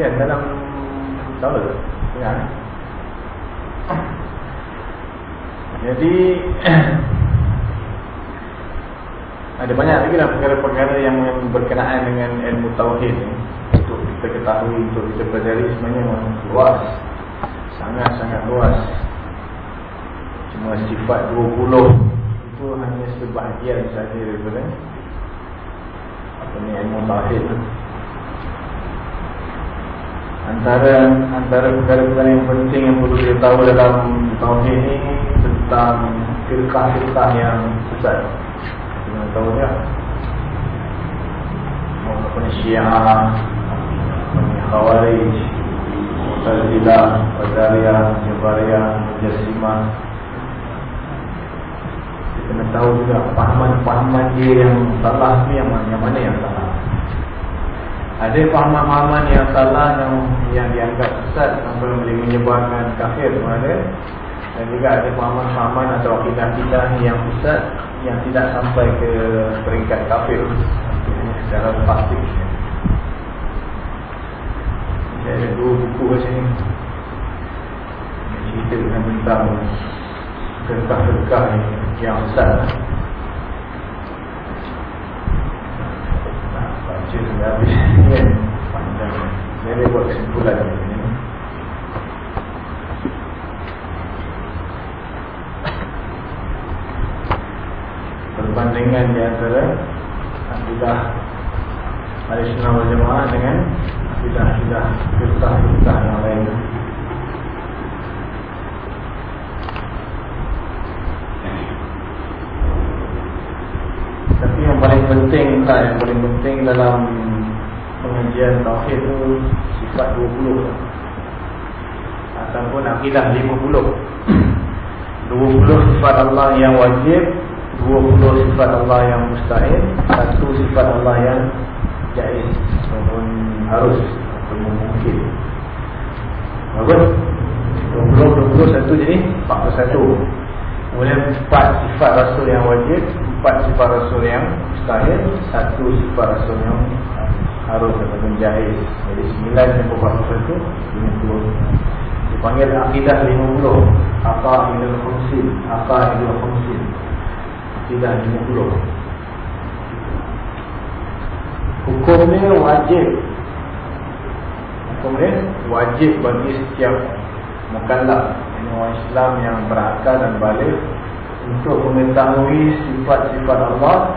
saja dalam tahu tak? Ya. Jadi ada banyak lagi lah perkara-perkara yang berkenaan dengan ilmu tauhid ni untuk kita ketahui, untuk kita pelajari sebenarnya luas, sangat-sangat luas. Cuma sifat 20 itu hanya sebahagian saja daripada apa ni ilmu tauhid antara antara perkara-perkara yang penting yang perlu kita tahu dalam tauhid ini tentang firqah-firqah yang besar. Kita tahu. Apa ni Syiah, Khawarij, Mu'tazilah, Qadariyah, Jabariyah, Mujassimah. Kita kena tahu juga pahaman-pahaman dia yang salah ni yang, mana yang salah. Ada pahaman-pahaman yang salah yang, yang dianggap sesat sampai boleh menyebabkan kafir mana dan juga ada pahaman-pahaman atau akidah-akidah yang sesat yang tidak sampai ke peringkat kafir secara pasti. Saya ada dua buku kat sini yang cerita dengan tentang kerkah-kerkah yang sesat. Sampai habis panjang jadi buat kesimpulan ni. Perbandingan di antara akidah Al-Sunnah wal Jamaah dengan akidah-akidah firqah-firqah yang lain Tapi yang paling penting tak yang paling penting dalam pengajian tauhid itu sifat 20 ataupun akidah 50. 20 sifat Allah yang wajib, 20 sifat Allah yang mustahil, satu sifat Allah yang jaiz ataupun harus atau mungkin. Bagus? 20 21 jadi 41. Kemudian empat sifat rasul yang wajib Empat sifat rasul yang mustahil Satu sifat rasul yang harus atau menjahit. Jadi sembilan yang berapa satu Lima puluh. Dipanggil akidah lima puluh. Apa idul khumsin Apa idul khumsin Akidah lima puluh. Hukumnya wajib. Hukumnya wajib bagi setiap Mukallaf. Orang Islam yang berakal dan balik untuk mengetahui sifat-sifat Allah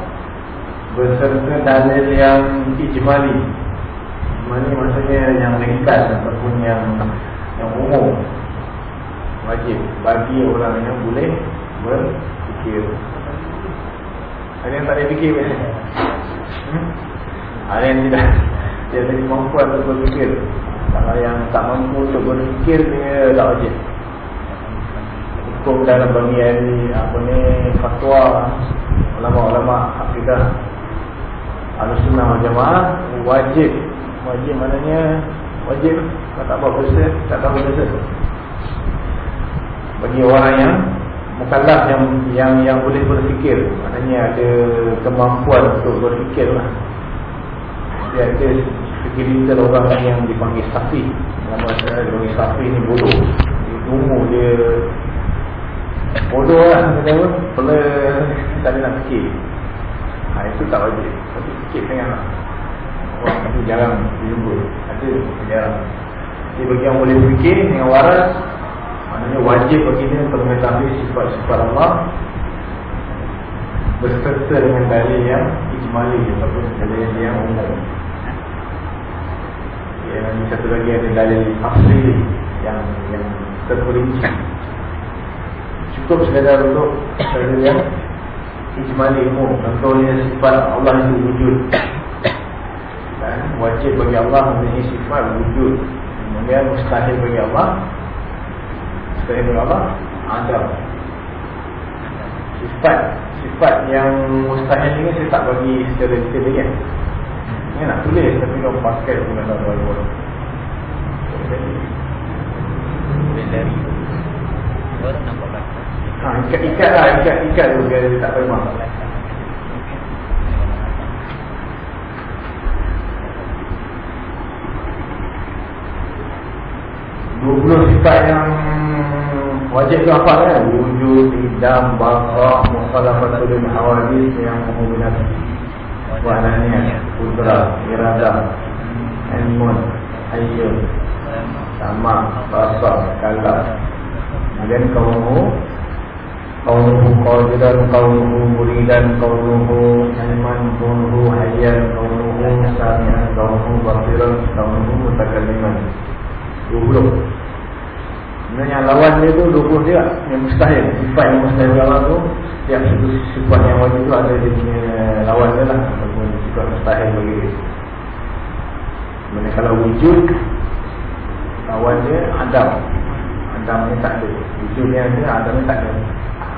beserta dalil yang ijmali. Ijmali maksudnya yang ringkas ataupun yang yang umum. Wajib bagi orang yang boleh berfikir. Ada yang tak ada fikir hmm? Ada yang tidak Dia ada kemampuan untuk berfikir Kalau yang tak mampu untuk berfikir Dia tak wajib hukum dalam bagian ni apa ni fatwa ulama-ulama akidah Al-Sunnah Jamaah wajib. Wajib maknanya wajib. Tak apa dosa tak tahu dosa bagi orang yang mukallaf yang yang yang boleh berfikir maknanya ada kemampuan untuk berfikir lah. Dia ada segelintir orang yang dipanggil safi. Nama saya dipanggil safi ni bodoh. Umur dia Bodoh lah kata apa. Pernah tak ada nak fikir. Ha, Itu tak wajib. Tapi fikir tengah lah. Orang itu jarang dijumpa. Ada jarang. Jadi bagi yang boleh fikir dengan waras. Maknanya wajib bagi dia Untuk mengetahui sifat-sifat Allah. Berserta dengan dalil yang Ijmali Ataupun dalil yang umum. Yang satu lagi ada dalil asli Yang yang terperinci cukup sekadar untuk sekadar yang ijmali ilmu contohnya sifat Allah itu wujud. Dan wajib bagi Allah mempunyai sifat wujud. Kemudian mustahil bagi Allah mustahil bagi Allah ada sifat sifat yang mustahil ini saya tak bagi secara detail lagi. Ini nak tulis tapi kau pakai pun tak tahu dari baru nampak belakang Ha, ikat-ikat lah, ikat-ikat tu dia tak terima. Dua puluh sifat yang wajib tu apa kan? Wujud, idam, bakar, mukhalafatul hawadis yang menghubungi Wahananya, pudra, irada, ilmun, hayyun, sama, basar, kalah Kemudian kaunuhu Kaunuhu qadiran, kaunuhu muridan, kaunuhu ilman, kaunuhu hayyan, kaunuhu sami'an, kaunuhu basiran, kaunuhu mutakaliman 20 Sebenarnya lawan dia tu 20 dia Yang mustahil. Sifat yang mustahil lawan tu Setiap sifat yang wajib tu ada dia punya lawan dia lah. Ataupun sifat mustahil bagi dia. Sebenarnya kalau wujud Lawan dia Adam. Adam ni tak ada. Wujud ni ada Adam ni tak ada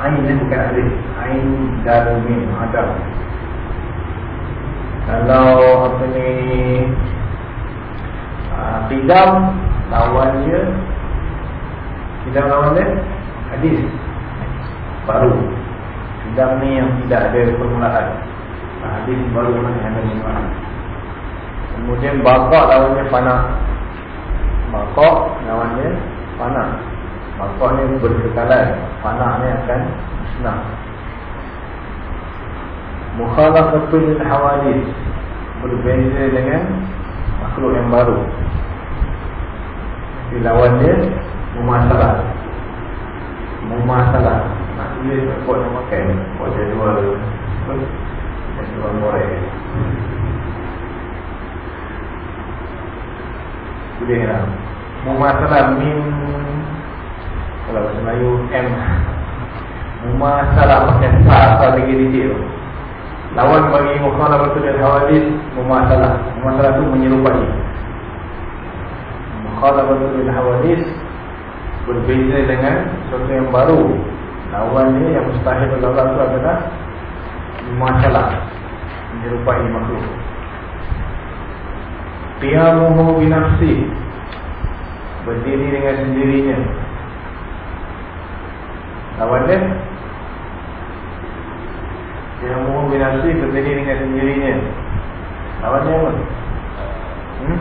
Ain ni bukan ada Ain darumin Adam. Kalau apa ni Qidam Lawan dia Sidang lawan dia Hadis. Baru. Sidang ni yang tidak ada permulaan. Hadis baru mana yang ada permulaan. Kemudian bakak lawan dia panah. Bakak lawan dia panah Bakak ni berkekalan Panah ni akan musnah Mukhalafatul hawadis Berbeza dengan Makhluk yang baru. Di lawan dia Mumasalah. Mumasalah. Nak tulis buat nama kan Buat jadual Jadual morek. Boleh lah. Mumasalah Min Kalau bahasa Melayu M. Mumasalah Pakai sah Sah lagi tu. Lawan bagi Mukhalah Betul dan Hawadis Mumasalah Mumasalah tu menyerupai. Mukhalah Betul dan Hawadis berbeza dengan sesuatu yang baru. Lawannya yang mustahil Allah itu adalah masalah menyerupai makhluk. Qiyamuhu binafsi. Berdiri dengan sendirinya lawannya qiyamuhu binafsi berdiri dengan sendirinya. Lawannya apa? Hmm?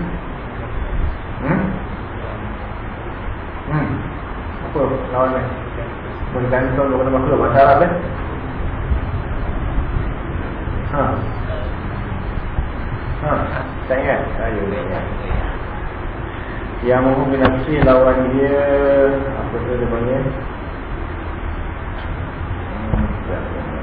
Hmm? Hmm. Apa lawannya bergantung kepada makhluk bahasa Arab kan ha. Ha. Tak ingat? Ayo ingat. Yang mahu binafsi lawan dia apa tu dia panggil 何?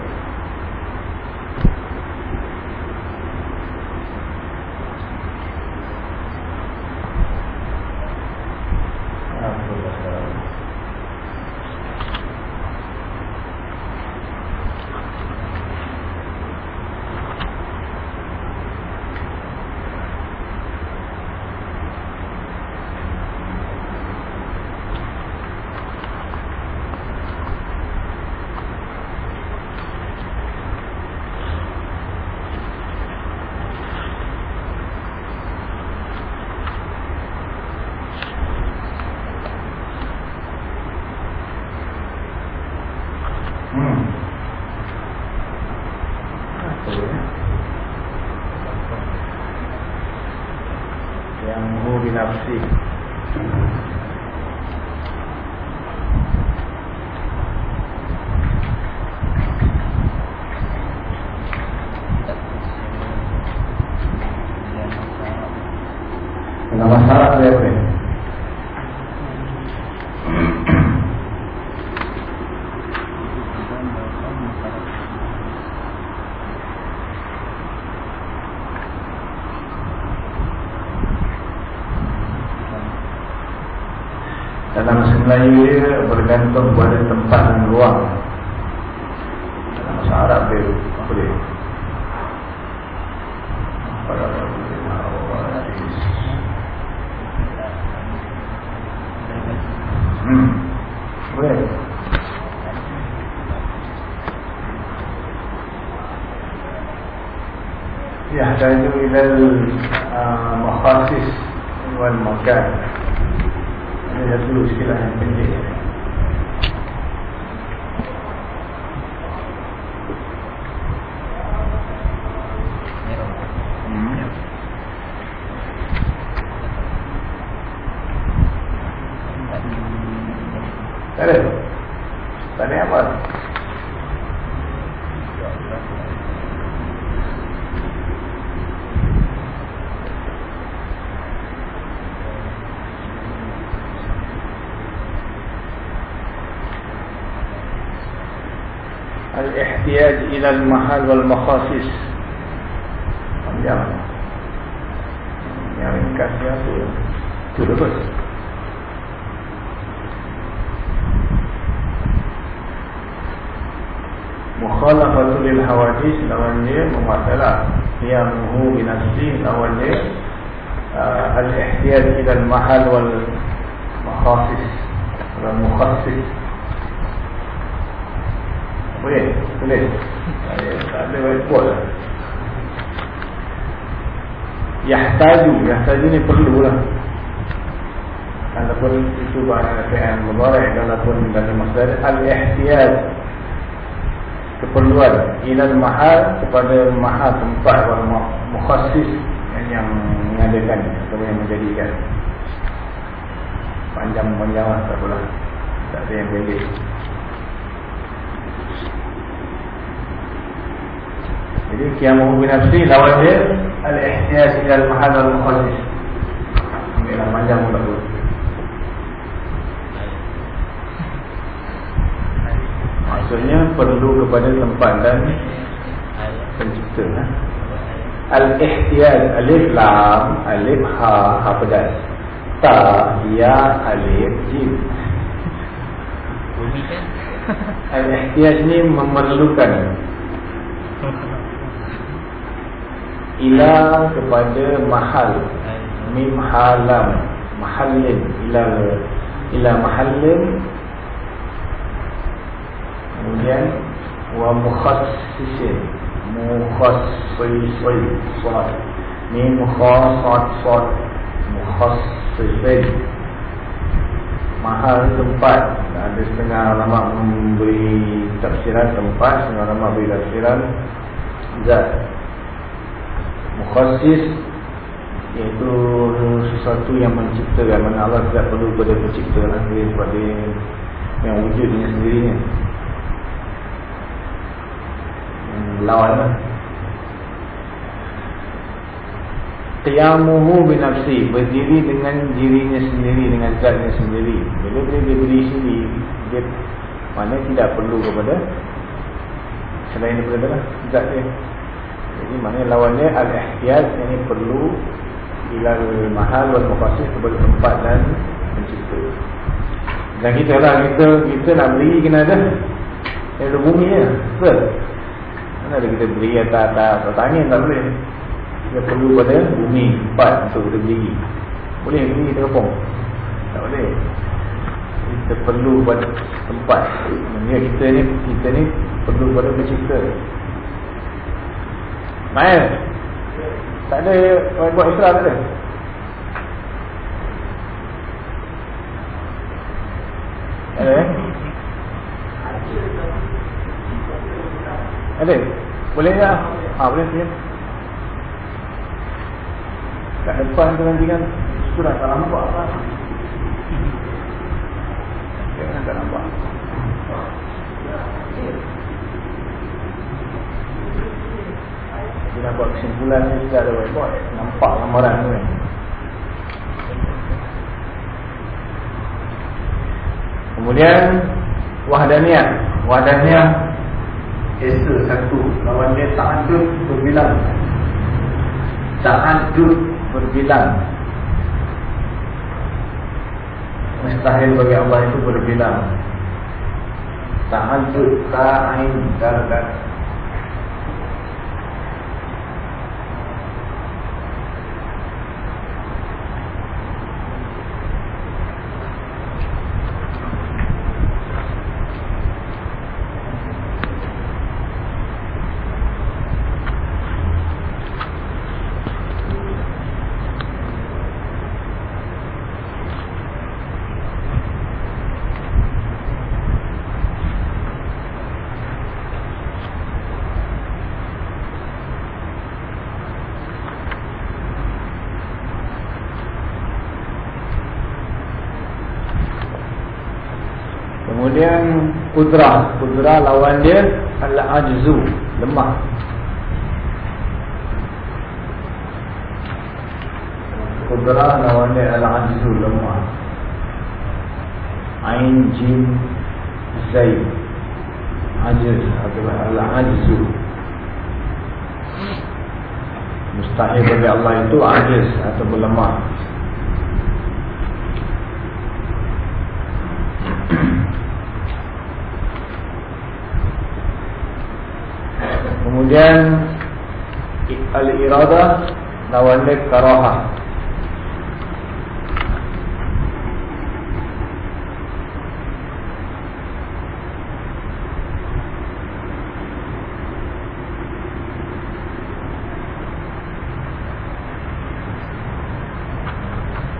Melayu dia bergantung pada tempat dan ruang والمخاصة yahtaju ni perlu lah Kalaupun itu bahan fi'an mubarak Kalaupun dalam masalah Al-ihtiyaj. Keperluan ilal mahal kepada mahal tempat wal mukhassis yang, mengadakan atau yang menjadikan. Panjang-panjang lah tak apalah. Tak ada yang pendek jadi kiamu bin nafsi lawan dia al-ihtiyas ilal mahal wal mukhassis lah panjang pula tu Maksudnya perlu kepada tempat dan pencipta. Ha? Al-ihtiyaj alif lam alif ha ha pedas. Ta ya alif jim. Al-ihtiyaj ni memerlukan ila kepada mahal mim halam mahallin ila ila mahallin. Kemudian wa mukhassisin mukhassisin sad mim khassat sad mukhassisin. Mahal tempat. Ada setengah ulama memberi tafsiran tempat setengah ulama beri tafsiran zat. Mukhassis iaitu sesuatu yang menciptakan mana Allah tidak perlu pada pencipta lah. Dia yang wujudnya sendirinya. Lawan lah. Qiyamuhu binafsi Berdiri dengan dirinya sendiri Dengan zatnya sendiri. Bila dia berdiri sendiri Dia mana tidak perlu kepada Selain daripada lah, zat dia. Jadi mana lawannya Al-ihtiyat yang perlu Ilal mahal wal mufasid Kepada tempat dan pencipta Dan kita lah Kita, kita nak beri kena ada Ada bumi ya Betul mana ada kita beri atas atas angin tak boleh. Kita perlu pada bumi tempat untuk kita beri. Boleh beri terpong. Tak boleh. Kita perlu pada tempat. Maksudnya kita ni kita ni perlu pada pencipta. Main. Tak ada orang buat Islam tak ada. Ada eh? Ada? Boleh tak? Ha, boleh sini. Kat depan tu nanti kan Sudah tak nampak Jangan tak nampak Dia nak buat kesimpulan ni Sudah ada whiteboard Nampak gambaran tu kan. Kemudian Wahdaniah Wahdaniah Esa satu. Lawan dia ta'adud berbilang. Ta'adud berbilang. Mustahil bagi Allah itu berbilang. Ta'adud ta'ain Dardat Kemudian kudrah kudrah lawan dia al-ajzu lemah. Kudrah lawan dia al-ajzu lemah. Ain jim zai ajiz atau al-ajzu. Mustahil bagi Allah itu ajiz atau lemah Kemudian al-iradah lawan dia karahah.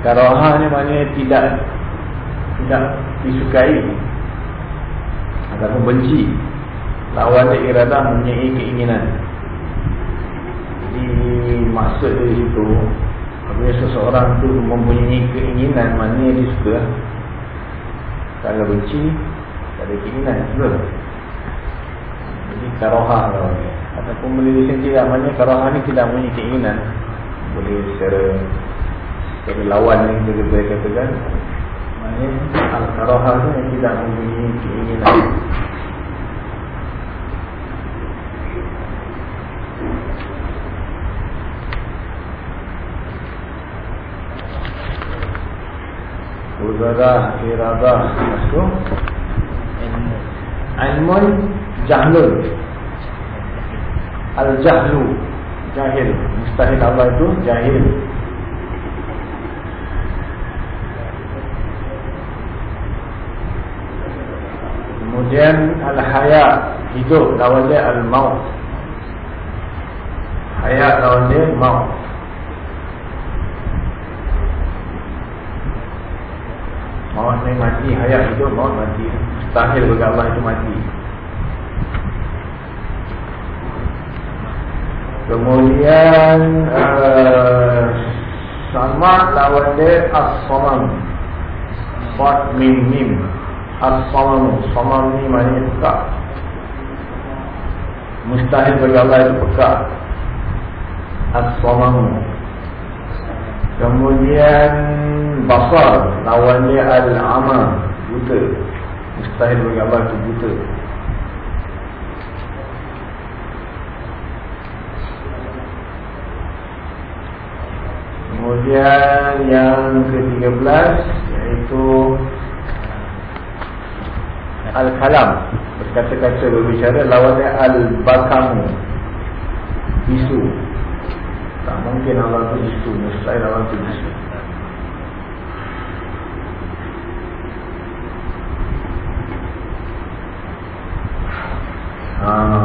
Karahah ni maknanya tidak tidak disukai ataupun benci lawan iradah mempunyai keinginan. Jadi maksud dari situ apabila seseorang tu mempunyai keinginan mana dia suka kalau benci tak ada keinginan suka jadi karohah dia ataupun boleh disentilah mana karohah ni tidak mempunyai keinginan. Boleh secara secara lawan yang kita katakan maknanya al-karohah ni tidak mempunyai keinginan Uzadah, iradah Masuk. Ilmun Jahlun Al-Jahlu Jahil. Mustahil Allah itu Jahil. Kemudian Al-Haya Hidup lawan dia Al-Maut. Haya lawan dia Maut Maut ni mati, hayat hidup, maut mati. Mustahil bagi Allah itu mati. Kemudian uh, Sama lawan dia As-Samam. Fat Mim Mim. As-Samam. Samam ni maknanya pekak. Mustahil bagi Allah itu pekak. As-Samam. Kemudian basar lawan dia al-ama buta. Mustahil Allah itu buta. Kemudian yang ke-13 iaitu al-kalam. Berkata-kata berbicara lawan dia al-bakamu. Bisu. Tak mungkin Allah tu isu Mustahil Allah tu isu Ah.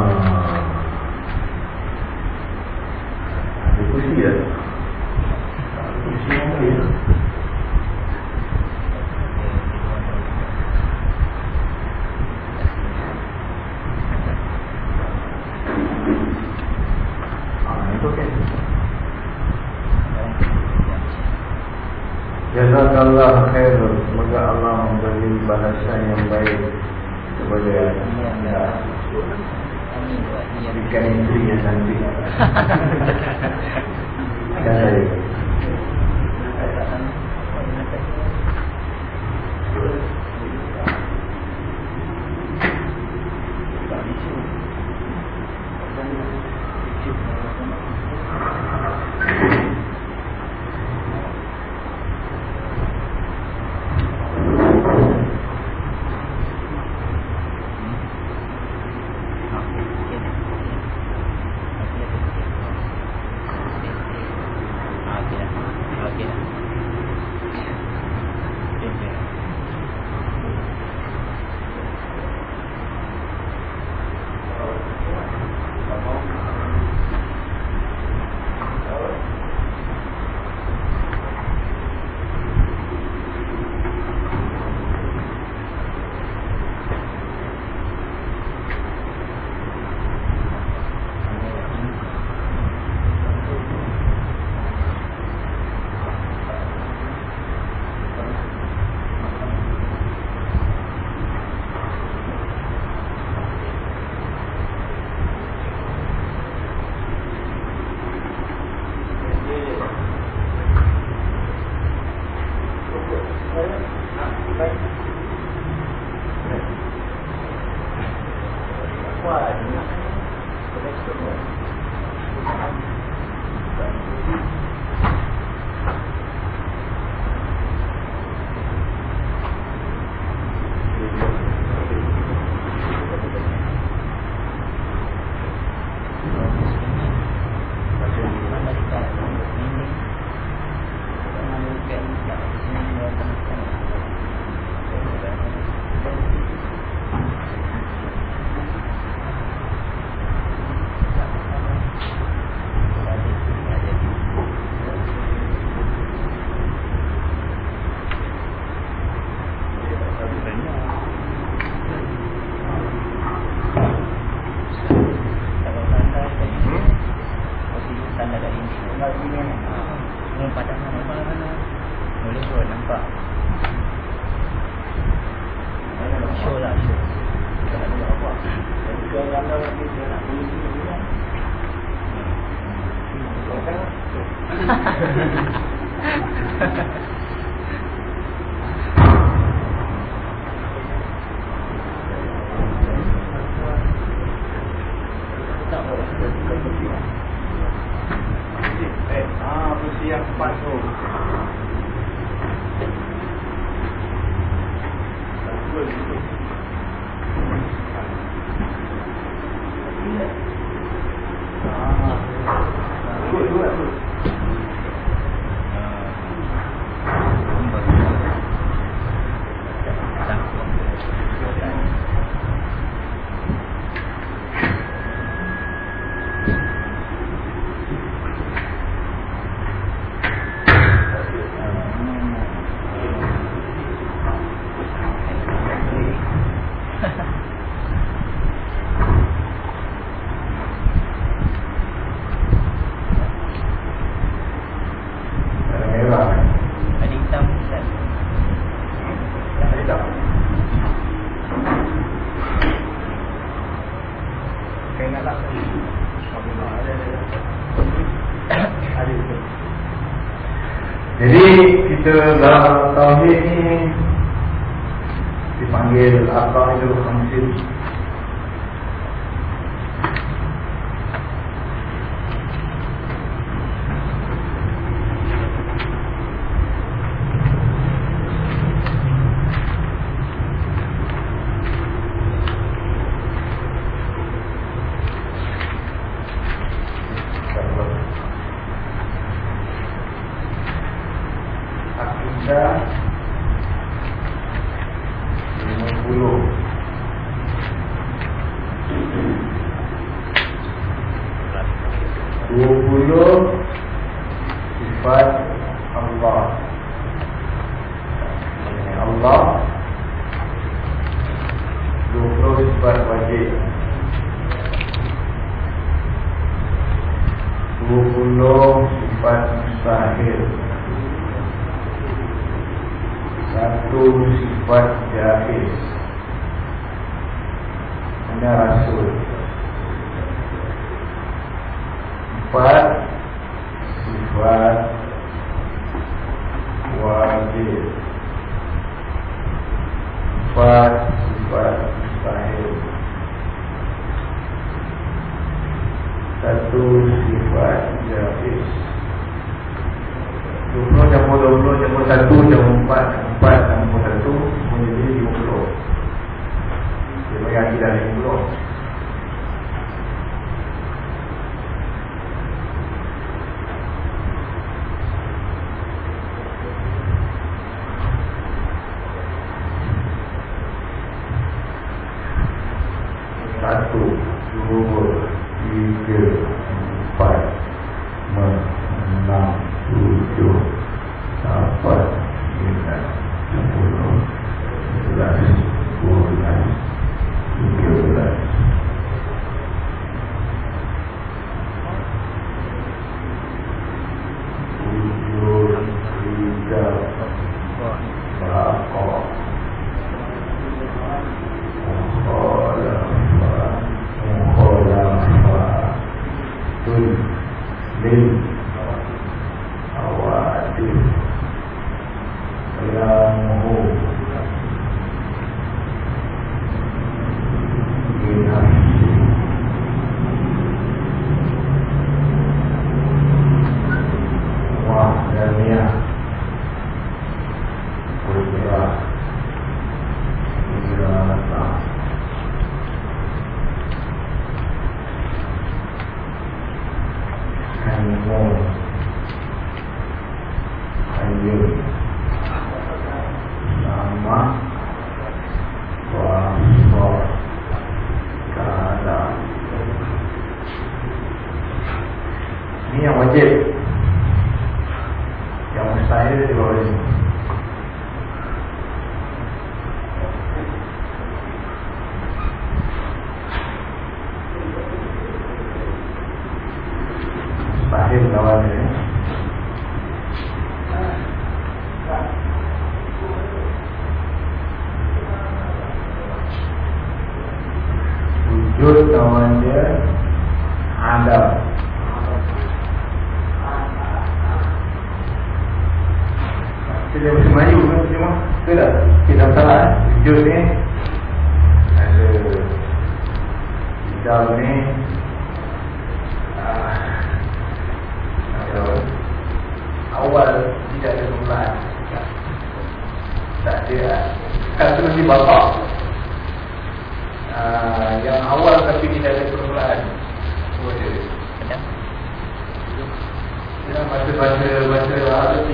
Kita dalam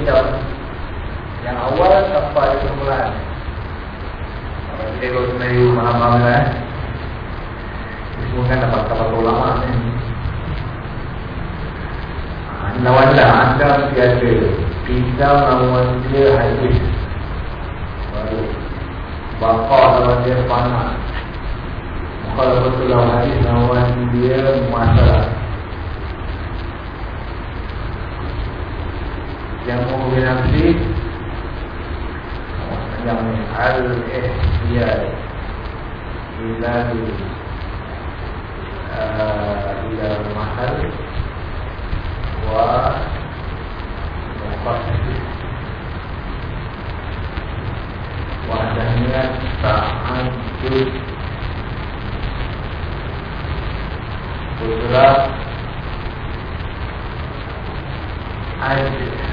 tidak yang awal ada permulaan. Kalau kita sebenarnya malam-malam eh, ini semua kan dapat dapat ulama ni. Ha, lawan dah Adam tiada, Isa lawan dia hadis. Baru bapa lawan dia panah. Kalau betul lawan hadis lawan dia masalah. Yang mungkin nafsi yang al-ihtiyar ila ila mahal wa muqasid wadahnya ta'adud kudrat. Ajr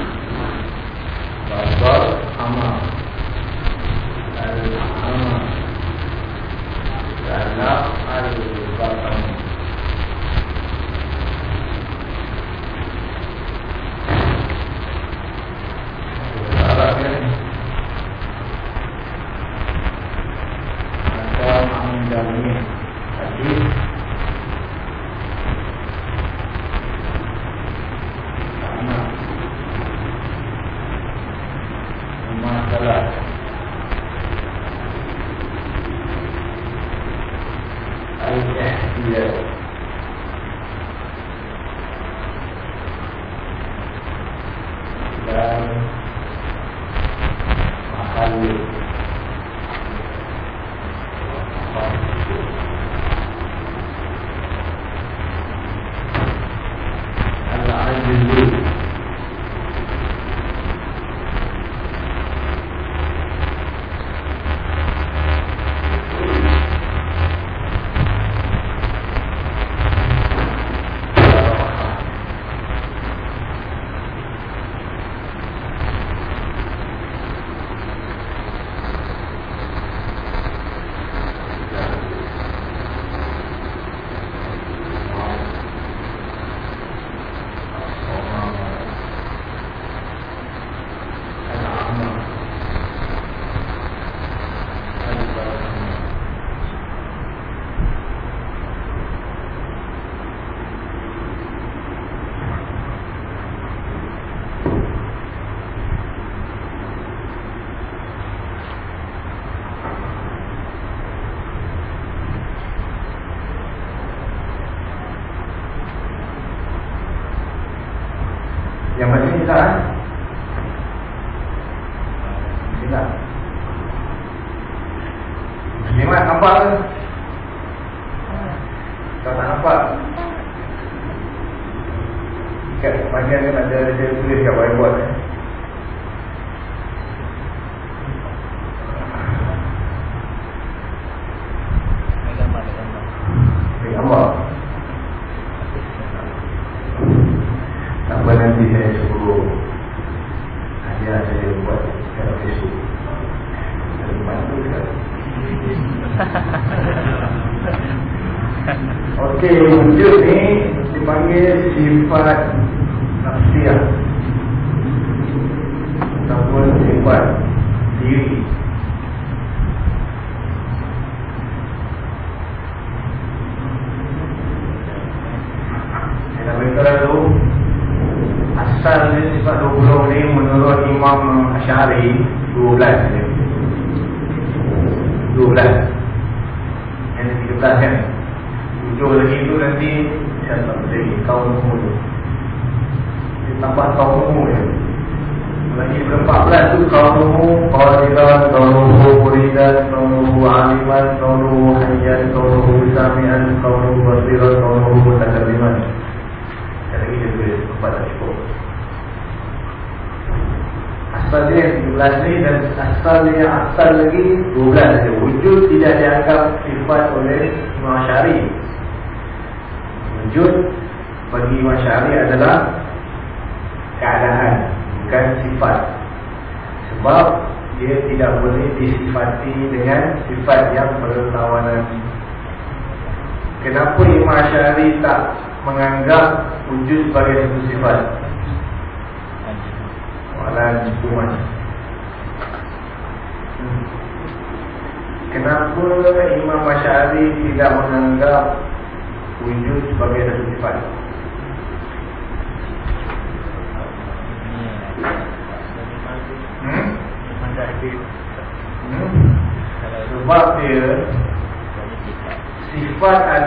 Bazar Hama Al-Ama Dana Al-Batam Terima kasih kerana menonton!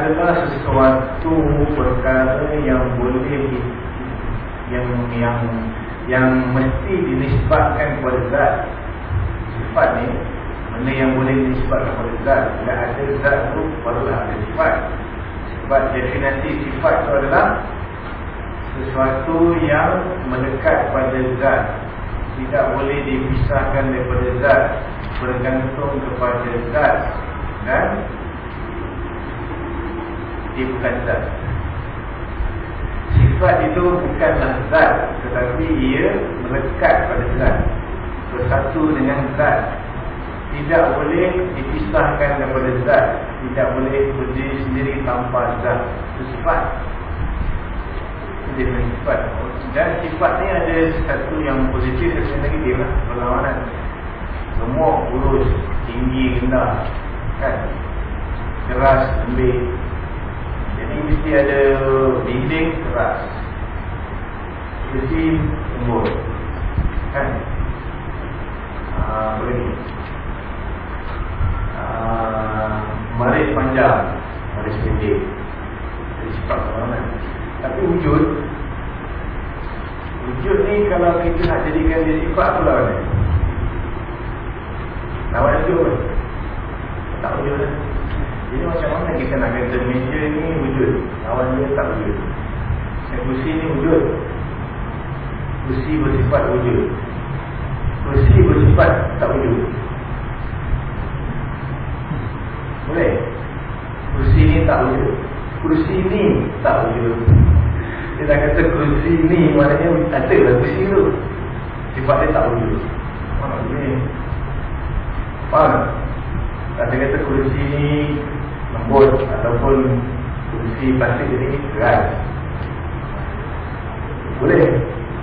Adalah sesuatu perkara yang boleh yang yang yang mesti dinisbatkan kepada zat. Sifat ni benda yang boleh dinisbatkan kepada zat? Bila ada zat tu barulah ada sifat. Sebab definisi sifat tu adalah sesuatu yang melekat pada zat. Tidak boleh dipisahkan daripada zat. Bergantung kepada zat. Dan dia bukan zat. Sifat itu bukanlah zat Tetapi ia melekat pada zat. Bersatu dengan zat. Tidak boleh dipisahkan daripada zat. Tidak boleh berdiri sendiri tanpa zat. Itu sifat. Itu sifat. Dan sifat ni ada satu yang positif dan satu negatif lah Perlawanan. Gemuk, kurus, tinggi, rendah. Kan? Keras, lembik jadi mesti ada dinding keras. Besi lembut Kan? Apa lagi Maris panjang. Maris pendek. Jadi sifat mana Tapi wujud. Wujud ni kalau kita nak jadikan dia sifat tu lah Lawan wujud kan Tak wujud kan jadi macam mana kita nak kata meja ni wujud? Lawan dia tak wujud. Dan kursi ni wujud. Kursi bersifat wujud. Kursi bersifat tak wujud. Boleh? Kursi ni tak wujud. Kursi ni tak wujud. Dia dah kata kursi ni tak ada lah kursi tu. Sifat dia tak wujud. Faham? Tak? Ada kata kursi ni lembut ataupun kursi plastik ini keras. Boleh.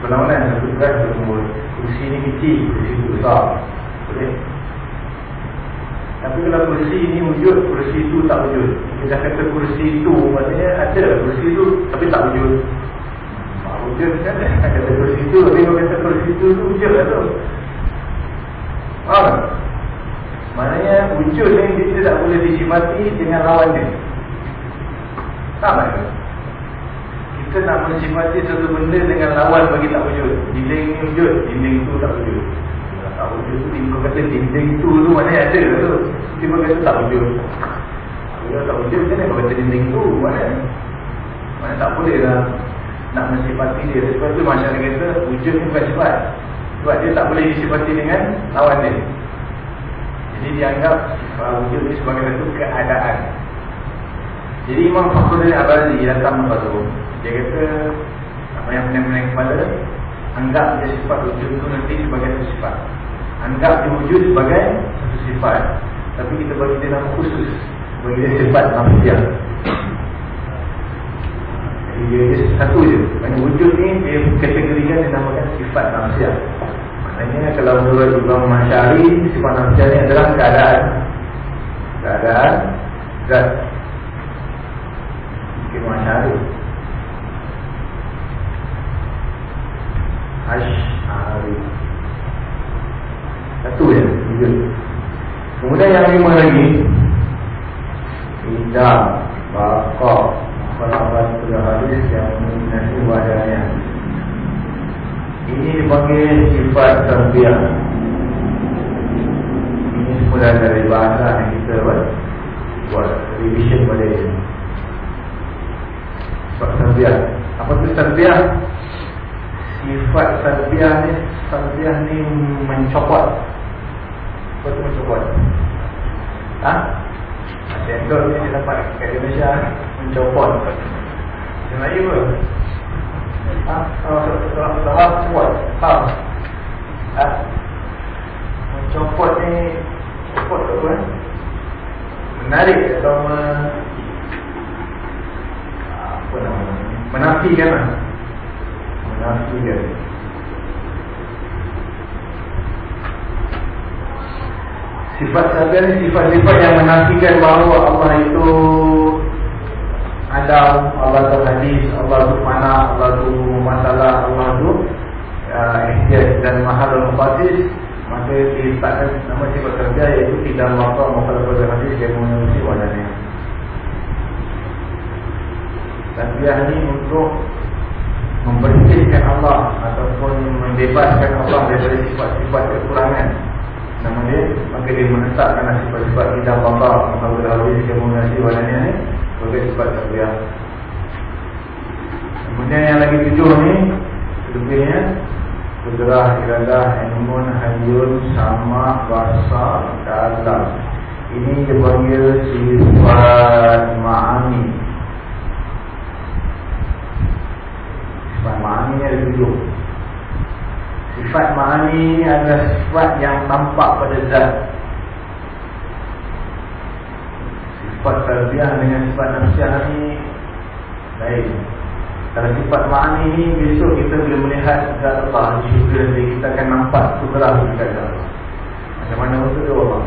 Perlawanan satu keras satu lembut. Kursi ni kecil, kursi itu besar. Boleh. Tapi kalau kursi ini wujud, kursi itu tak wujud. Kita kata kursi itu maksudnya ada kursi itu tapi tak wujud. Tak wujud kan? Kata kursi itu, tapi kalau kata kursi itu tu wujud lah tu. Faham? Maknanya wujud ni dia tidak boleh disifati dengan lawan dia. Sama ke? Kita nak mensifati satu benda dengan lawan bagi tak wujud. Dinding ni wujud, dinding tu tak wujud. Kalau tak wujud tu, kau kata dinding tu tu mana ada tu. Dia kata tak wujud. Kalau tak wujud, kan kau kata dinding tu mana? Mana tak boleh lah. nak mensifati dia sebab tu masyarakat kata wujud ni bukan sifat sebab dia tak boleh disifati dengan lawan dia jadi dianggap uh, wujud ni sebagai satu keadaan. Jadi Imam Fakhruddin Abazi datang tu dia kata apa yang pening-pening kepala? Anggap dia sifat wujud tu nanti sebagai satu sifat. Anggap dia wujud sebagai satu sifat. Tapi kita bagi dia nama khusus. Bagi dia sifat manusia. Dia, dia satu je. Maksudnya wujud ni dia kategorikan dia namakan sifat manusia Maknanya kalau menurut Imam Masyari Sifat manusia ni adalah keadaan. Keadaan Zat. Imam Masyari. Ash'ari Satu je wujud Kemudian yang lima lagi. Tidak Bakar dipanggil sifat terbiak Ini semula dari bahasa yang kita buat Buat revision pada ini Sifat terbiak Apa itu terbiak? Sifat terbiak ni Terbiak ni mencopot Apa itu mencopot? Ha? Cendol ni dia dapat kat Indonesia Mencopot Macam Melayu salah kuat? Ha? Mencopot ni Copot ke apa? Menarik atau men... Apa nama Menafikan lah Menafikan Sifat sabar ni sifat-sifat yang menafikan bahawa Allah itu Adam, Allah itu hadis, Allah itu mana, Allah itu masalah, Allah itu uh, ikhtiar dan mahal al-mufatis Maka diletakkan nama sifat kerja iaitu tidak mahal al hadis yang mengenai wadahnya Tasbih ini untuk membersihkan Allah ataupun membebaskan Allah daripada sifat-sifat kekurangan. Nama dia maka dia menetapkan sifat-sifat kita bapa atau hadis kemudian warnanya ni sebagai sifat tabiat kemudian yang lagi tujuh ni lebihnya Kudrah, iradah, ilmun, hayyun, sama, basa, kalam Ini dipanggil sifat ma'ani. Sifat ma'ani ni ada tujuh. Sifat ma'ani adalah sifat yang tampak pada zat Sifat terbiah dengan sifat nafsiah ini Lain. Kalau sifat ma'ani ini besok kita boleh melihat zat Allah nanti kita akan nampak sukarah dekat zat Allah. Macam mana itu dia orang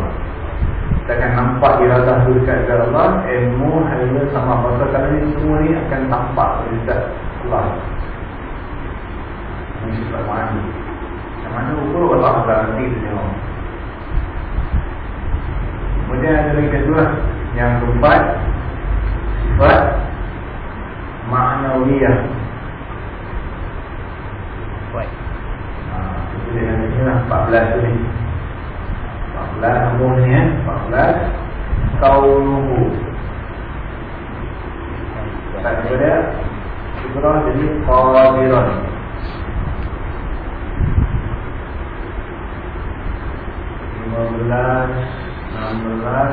Kita akan nampak iradah dekat zat Allah Ilmu, haila sama Pasal kalau ini semua ini akan tampak pada zat Allah. Ini sifat ma'ani mana ukur Allah nanti tu tengok? Kemudian ada lagi kedua Yang keempat Sifat Ma'nawiyah Baik. Haa Itu dia ini lah 14 tu ni. 14 nombor ni eh. 14 Kaunuhu Tak ada dia Syukurah jadi Qadiran lima belas, enam belas,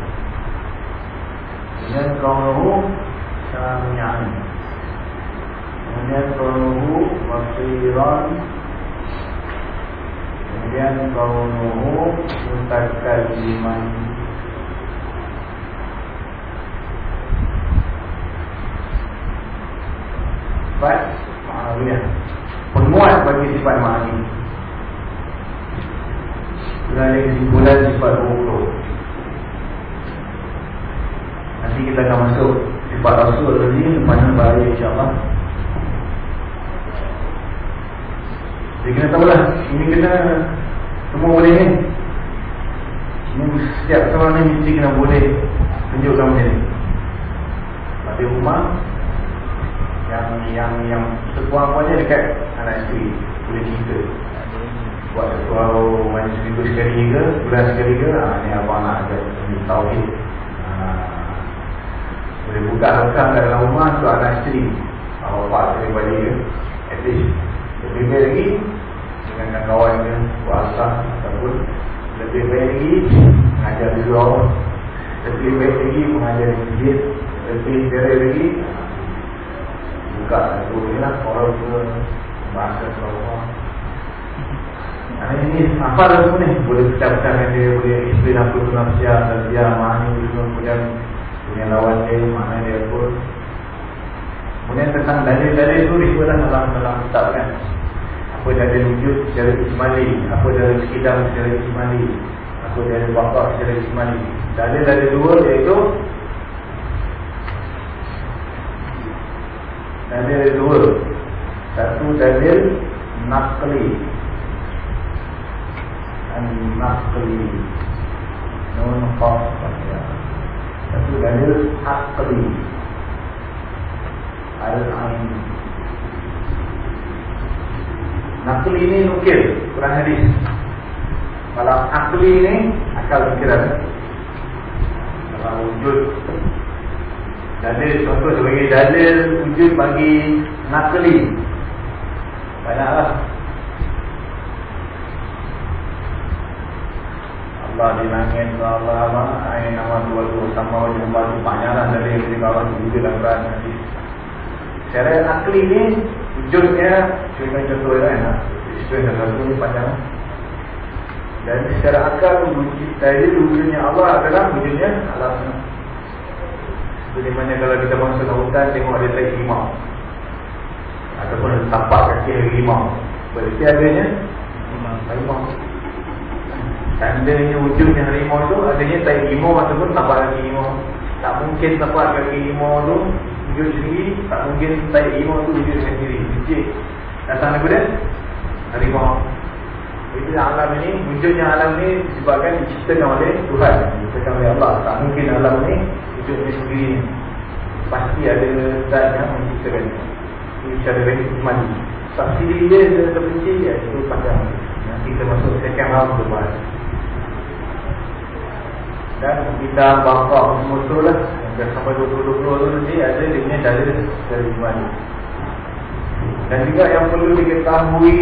Kemudian kaunuhu sami'an. Kemudian kaunuhu basiran. Kemudian kaunuhu mutakalliman Sifat ma'awiyah. Pemuat bagi sifat ma'ani Kerana kesimpulan sifat hukum Nanti kita akan masuk sifat Rasul tadi Mana bahaya insyaAllah. Dia kena tahu lah Ini kena Semua boleh ni. Ini setiap seorang ni Mesti kena boleh Tunjukkan macam ni. Tapi rumah Yang Yang Yang Sekurang-kurangnya dekat Anak isteri. Boleh cerita. Buat sesuatu Macam seminggu sekali ke Bulan sekali ke ha, Ni abang nak ajar Ini tauhid ha, Boleh buka rekam dalam rumah Untuk anak isteri. Awak Pak sekali balik ke At least Lebih baik lagi Dengan kawan ke Puasa Ataupun Lebih baik lagi Mengajar di luar. Lebih baik lagi Mengajar di masjid Lebih baik lagi Buka satu ni lah Orang ke Bahasa Allah Nah, ini apa dah semua ni. Boleh pecah-pecahkan dia boleh explain apa tu nafsia dan dia mana ni semua kemudian punya lawan dia mana dia pun. Kemudian tentang dalil-dalil tu disebut dalam dalam kitab kan apa dalil wujud secara ismali apa dalil sekitar secara ismali apa dalil wakaf secara ismali dalil-dalil dua iaitu dalil dua. Satu dalil nakli An-Naqli. Nun Qasfah ya. Satu dalil Aqli Al-Ain Naqli ini nukil Quran hadis. Kalau Aqli ini Akal fikiran Kalau wujud. Dalil contoh sebagai dalil Wujud bagi Naqli Banyaklah Allah di langit Allah ayat nama dua dua sama wajib batu banyaklah dari dari bawah juga dalam Quran nanti. Secara akli ni wujudnya cuma contoh ya enak. Istilah yang satu ni panjang. Dan secara akal wujud tadi wujudnya Allah adalah wujudnya Allah. Seperti mana kalau kita masuk ke hutan tengok ada tai limau ataupun tapak kaki limau. Berarti adanya limau. Tandanya wujudnya harimau tu adanya tai limau ataupun tapak kaki limau. Tak mungkin tapak kaki limau tu wujud sendiri, tak mungkin tai limau tu wujud sendiri. Mesti datang daripada harimau. Jadi alam ini, wujudnya alam ini disebabkan diciptakan oleh Tuhan. Diciptakan oleh Allah. Tak mungkin alam ini wujudnya sendiri. Pasti ada zat yang menciptakan. Ini cara lagi mandi. Subsidi dia terperinci, ya, itu panjang. Nanti kita masuk second round tu bahas dan kita bapa tu lah. Yang sampai 2020 tu nanti ada punya dalil dari iman dan juga yang perlu diketahui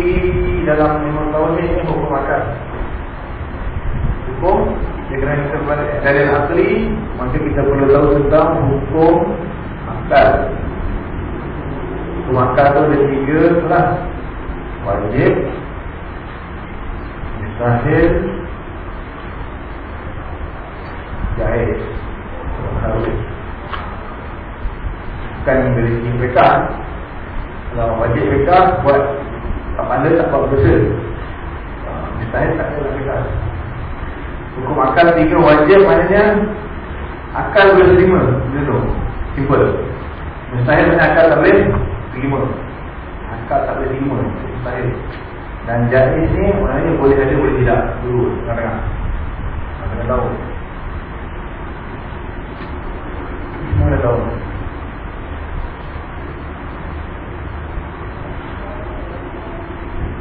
dalam 5 tahun ni hukum akal. Hukum dia kena kita dari asli maka kita perlu tahu tentang hukum akal. Hukum akal tu ada tiga lah. Wajib mustahil jahil. Harus Bukan dari sini mereka. Kalau wajib mereka buat Tak pandai tak buat berdosa Mustahil tak ada mereka. Hukum akal tiga wajib maknanya Akal boleh terima. Begitu Simple. Mustahil maknanya akal tak boleh terima. Akal tak boleh terima. Mustahil. Dan jahil ni maknanya boleh ada boleh tidak. Dulu tengah-tengah. Kena dah tahu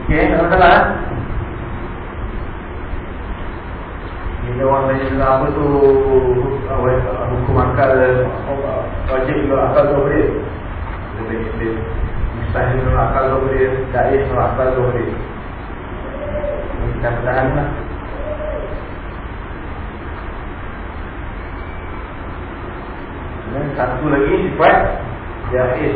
Okay, tak salah Bila orang tanya apa tu Hukum akal Wajib juga akal tu boleh Mustahil akal tu boleh Da'is juga akal tu boleh Kita bertahan lah Dan satu lagi sifat jahil.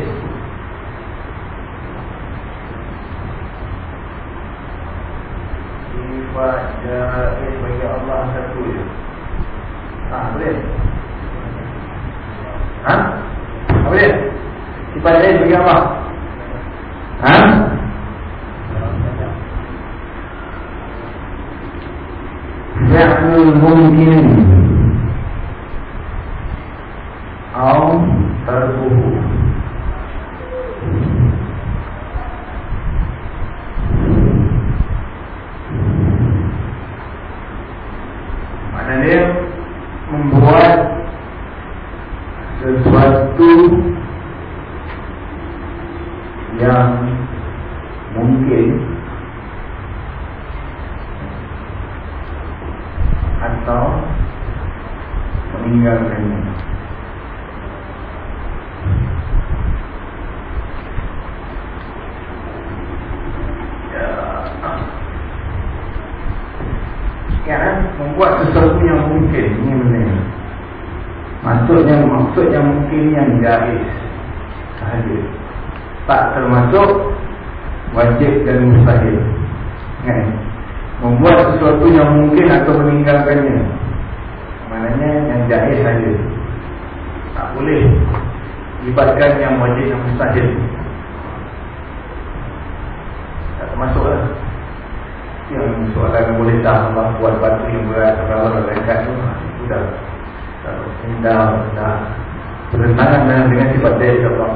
Sifat jahil bagi Allah satu je. Ha, boleh? Ha? Boleh? Sifat jahil bagi Allah? Libatkan yang wajib dan mustahil. Tak termasuk lah. Yang soalan boleh tak Allah buat batu yang berat kalau dekat tu sudah dah. Dah bertentangan dengan, sifat daya Allah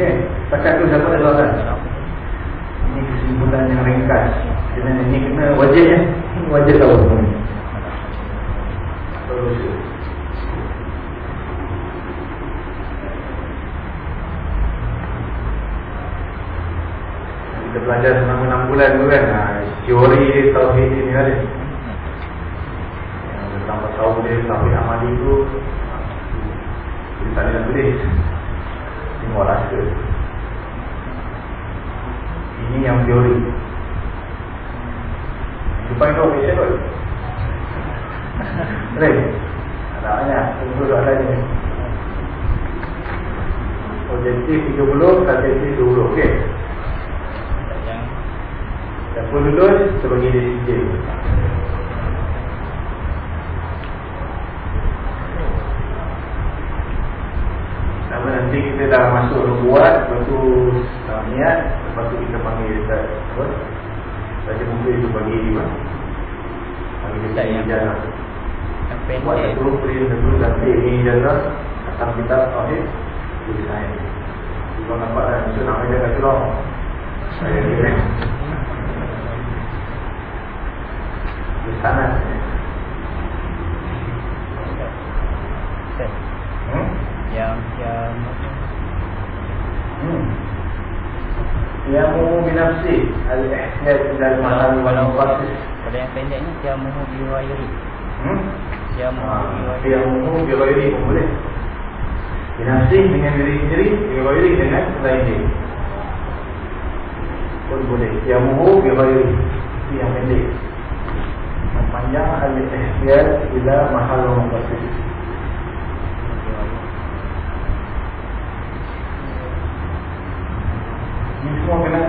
Okey, pasal tu siapa ada soalan? Ini kesimpulan yang ringkas. Kena ini kena wajib ya. Ini wajib tahu semua. Terus. Kita belajar selama 6 bulan tu kan. Ha, teori tauhid ini ada. Yang tentang tauhid, tauhid amali tu kita tak ada tulis. Semua rasa Ini yang teori Depan kau question kot Boleh? Ada banyak Tunggu soalannya Objektif 30 Subjektif 20 Okey Siapa lulus Terbagi dia sikit Nama nanti kita dah masuk buat Lepas tu uh, niat Lepas tu kita panggil Ustaz Apa? Baca buku itu bagi Iman yang- ijazah Yang Buat pendek satu print satu Nanti ini ijazah Atas kita Tauhid Tulis saya Kau nampak Maksud nama dia kat celok Saya ni kan. Di sana Ustaz, Hmm? Yang Yang Hmm. Mu binafsi. Al-ihtiad dan mahal Kalau Wal-Fasis Kalau yang pendek ni Yang muhu biwairi Hmm? Yang muhu Ah, biwairi pun boleh. Binafsi dengan diri sendiri Biwairi dengan lain diri. Pun boleh. Mu biwairi Itu yang pendek. Panjang Al-ihtiad Ila mahal Wal-Fasis Ini semua kena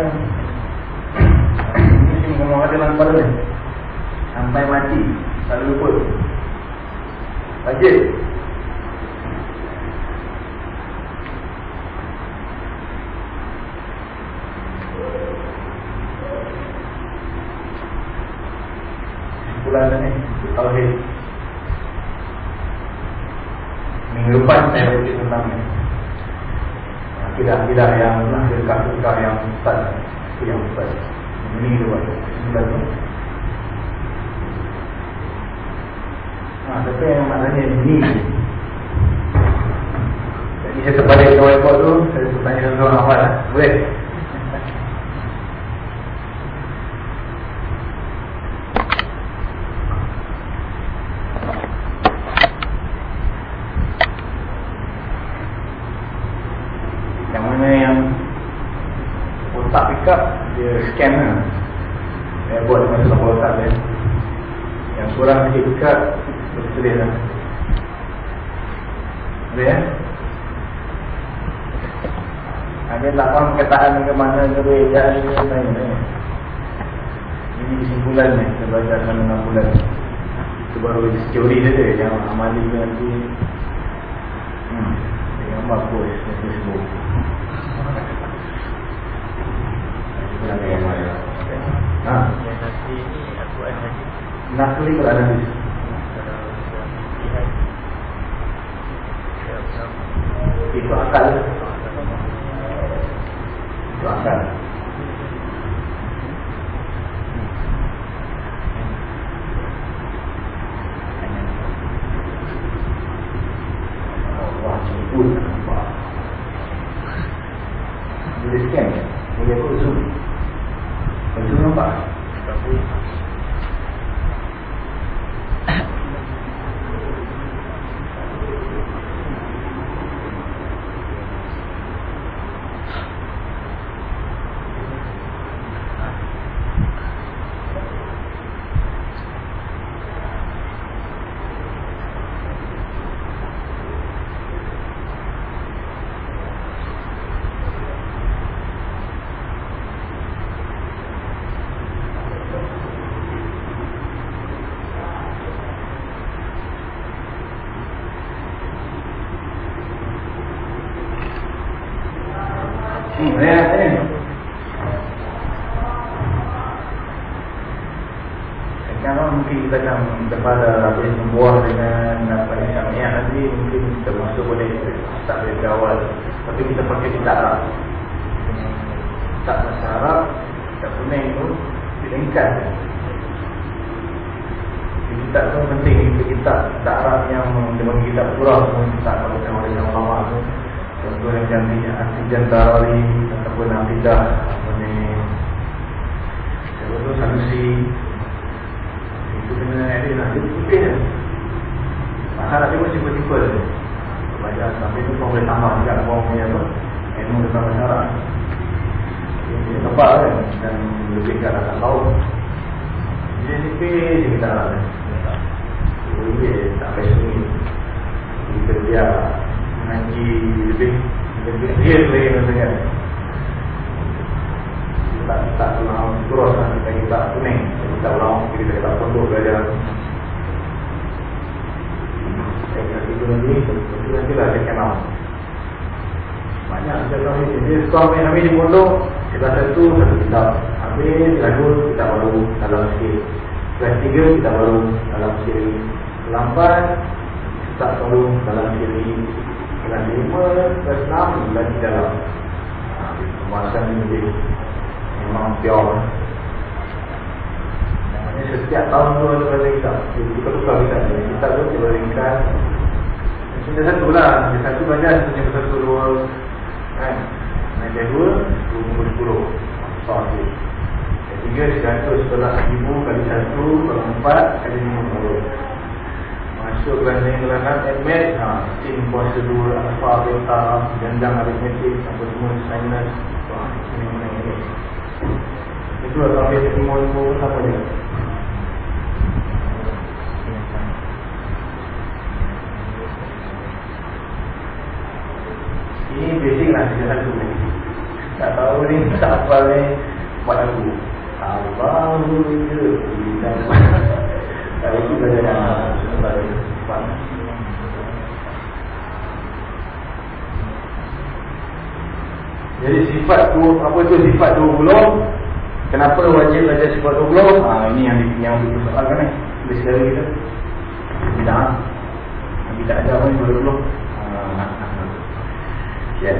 ada dalam kepala ni Sampai mati ada lupa Wajib Kesimpulan ni. Tauhid Minggu depan saya Akidah-akidah yang lah Fikah-fikah yang Itu yang ustaz Ini buat Sembilan tu Ha, tapi yang maknanya ini. Jadi saya terbalik ke whiteboard tu Saya tanya seorang awal lah. Boleh? Yang mana yang Otak pick up Dia scan lah Saya buat dengan sebab otak dia Yang kurang sikit pick up Bersedia lah. Boleh ya? Ada faham perkataan ke mana ke Jangan ni? Tanya Ini kesimpulan ni Kita belajar selama 6 bulan. Itu baru teori saja Yang amali nanti Hmm. Yang bagus Di Facebook Ha, Yang nanti ni Al-Quran hadis nakli kalau ada Kalau yang lihat Siap-siap Itu akal. Itu akal. Allah jemput nampak. Boleh tahun tu kitab Kita tukar kitab ni Kitab tu kita ringkas Macam satu lah. Dia satu banyak Dia satu dua. Kan? Yang dua Dua puluh sepuluh. Soal tu Yang tiga Seratus sebelah ribu Kali satu Kalau empat Kali lima puluh. Masuk kelas kelas admit. Ha tim prosedur alfa beta jenjang aritmetik apa semua sinus. Wah ini mana ini itu adalah dia semua ilmu apa dia ini basic lah dia satu ni tak tahu ni tak apa ni buat lagu Allahu Akbar kalau itu sebagai Tuhan. Jadi sifat tu apa tu sifat 20? Kenapa wajib belajar sifat 20? Ha, ini yang yang dipersoalkan ni. Di sekarang kita. Tidak. Kita ada pun 20. Ya.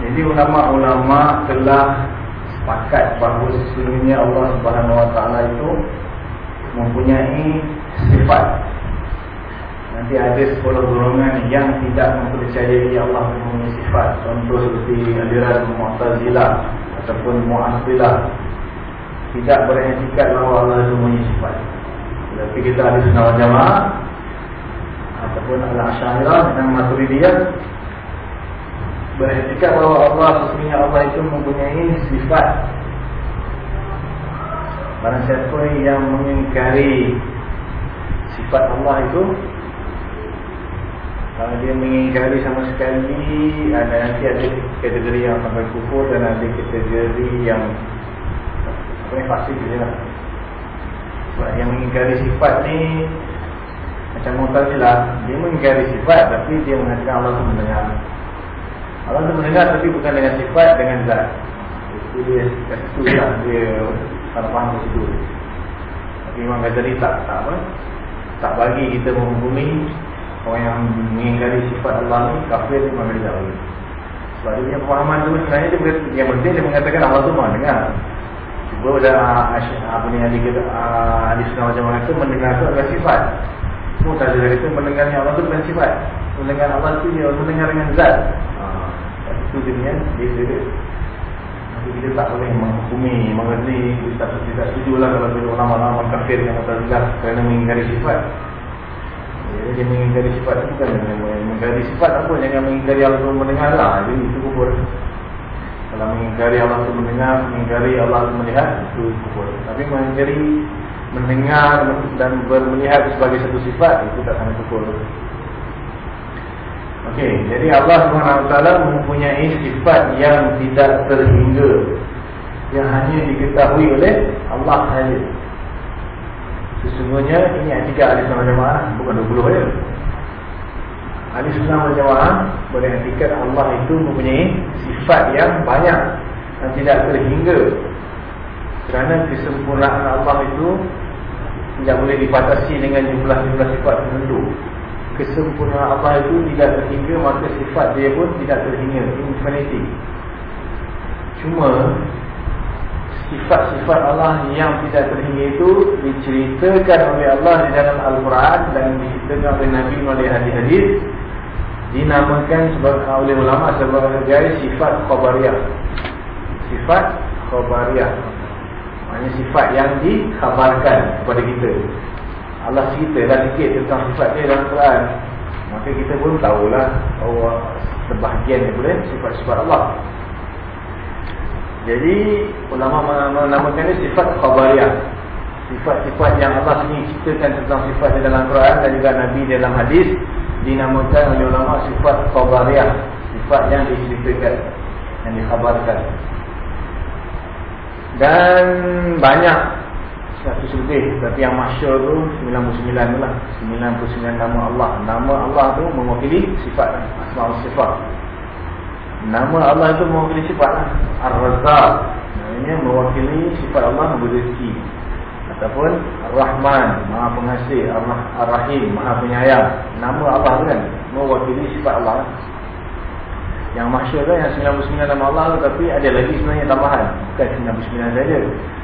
Jadi ulama-ulama telah sepakat bahawa sesungguhnya Allah Subhanahu Wa Taala itu mempunyai sifat. Nanti ada sepuluh golongan yang tidak mempercayai Allah mempunyai sifat. Contoh seperti aliran Mu'tazilah ataupun Mu'asbilah tidak beretika bahawa Allah mempunyai sifat. Tapi kita ada senawar jamaah ataupun al-Asyairah dan Maturidiyah beretika bahawa Allah sesungguhnya Allah itu mempunyai sifat Barang siapa yang mengingkari sifat Allah itu Kalau dia mengingkari sama sekali ada Nanti ada kategori yang sampai kufur dan ada kategori yang Apa yang pasti je lah. Sebab yang mengingkari sifat ni Macam Mu'tazilah Dia mengingkari sifat tapi dia mengatakan Allah itu mendengar Allah itu mendengar tapi bukan dengan sifat, dengan zat Itu dia, itu lah dia tak faham ke situ Tapi Imam Ghazali tak, tak apa Tak bagi kita menghubungi Orang yang mengingkari sifat Allah ni kafir memang jauh. Sebab dia punya pemahaman tu sebenarnya dia, yang penting dia mengatakan Allah tu maha dengar. Cuba dah apa ni hadis kita hadis sunnah macam mana tu mendengar tu adalah sifat. Ada kata mendengarnya Allah tu bukan sifat. Mendengar Allah tu dia mendengar dengan zat. Ha, itu dia punya dia dia. Nanti kita tak boleh menghukumi, mengerti, kita tak, tak setuju lah kalau bila ulama-ulama kafir yang Mu'tazilah kerana mengingkari sifat. Jadi dia mengingkari sifat itu bukan mengingkari sifat apa jangan mengingkari Allah itu mendengar lah. Jadi itu kubur. Kalau mengingkari Allah itu mendengar, mengingkari Allah itu melihat itu kubur. Tapi mengingkari mendengar dan bermelihat sebagai satu sifat itu tak sama kubur. Okey, jadi Allah SWT mempunyai sifat yang tidak terhingga yang hanya diketahui oleh Allah sahaja. Sesungguhnya ini atikat ahli sunnah jamaah bukan 20 saja. Ahli sunnah jamaah beretikat Allah itu mempunyai sifat yang banyak dan tidak terhingga. Kerana kesempurnaan Allah itu tidak boleh dibatasi dengan jumlah-jumlah sifat tertentu. Kesempurnaan Allah itu tidak terhingga maka sifat dia pun tidak terhingga. Infinity. Cuma sifat-sifat Allah yang tidak terhingga itu diceritakan oleh Allah di dalam Al-Quran dan diceritakan oleh Nabi melalui hadis-hadis dinamakan sebagai oleh ulama sebagai sifat khabariyah sifat khabariyah maknanya sifat yang dikhabarkan kepada kita Allah ceritalah sikit tentang sifat dia dalam Quran maka kita pun tahulah bahawa sebahagian daripada sifat-sifat Allah jadi ulama menamakan ini sifat khabariyah. Sifat-sifat yang Allah sendiri ceritakan tentang sifat di dalam Quran dan juga Nabi dalam hadis dinamakan oleh ulama sifat khabariyah. Sifat yang diceritakan, yang dikhabarkan. Dan banyak. Satu lebih. Tapi yang masyur tu 99 tu lah. 99 nama Allah. Nama Allah tu mewakili sifat. Asma sifat. Nama Allah itu mewakili sifat. Ar-Razzaq. Namanya mewakili sifat Allah memberi rezeki. Ataupun Ar-Rahman Maha pengasih Ar-Rahim Maha penyayang. Nama Allah kan Mewakili sifat Allah Yang masyur kan yang 99 nama Allah tu Tapi ada lagi sebenarnya tambahan Bukan 99 saja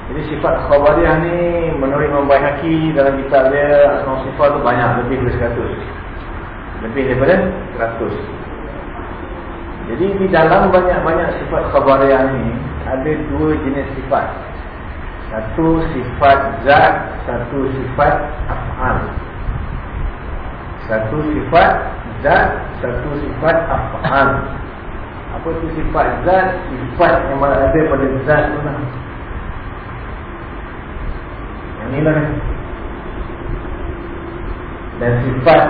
Jadi sifat khabariyah ni Menurut Bayhaqi Dalam kitab dia Asma sifat tu banyak Lebih daripada 100 Lebih daripada 100 jadi di dalam banyak-banyak sifat khabariyah ini ada dua jenis sifat. Satu sifat zat, satu sifat af'al. Satu sifat zat, satu sifat af'al. Apa itu sifat zat? Sifat yang ada pada zat itu lah. Yang inilah. Dan sifat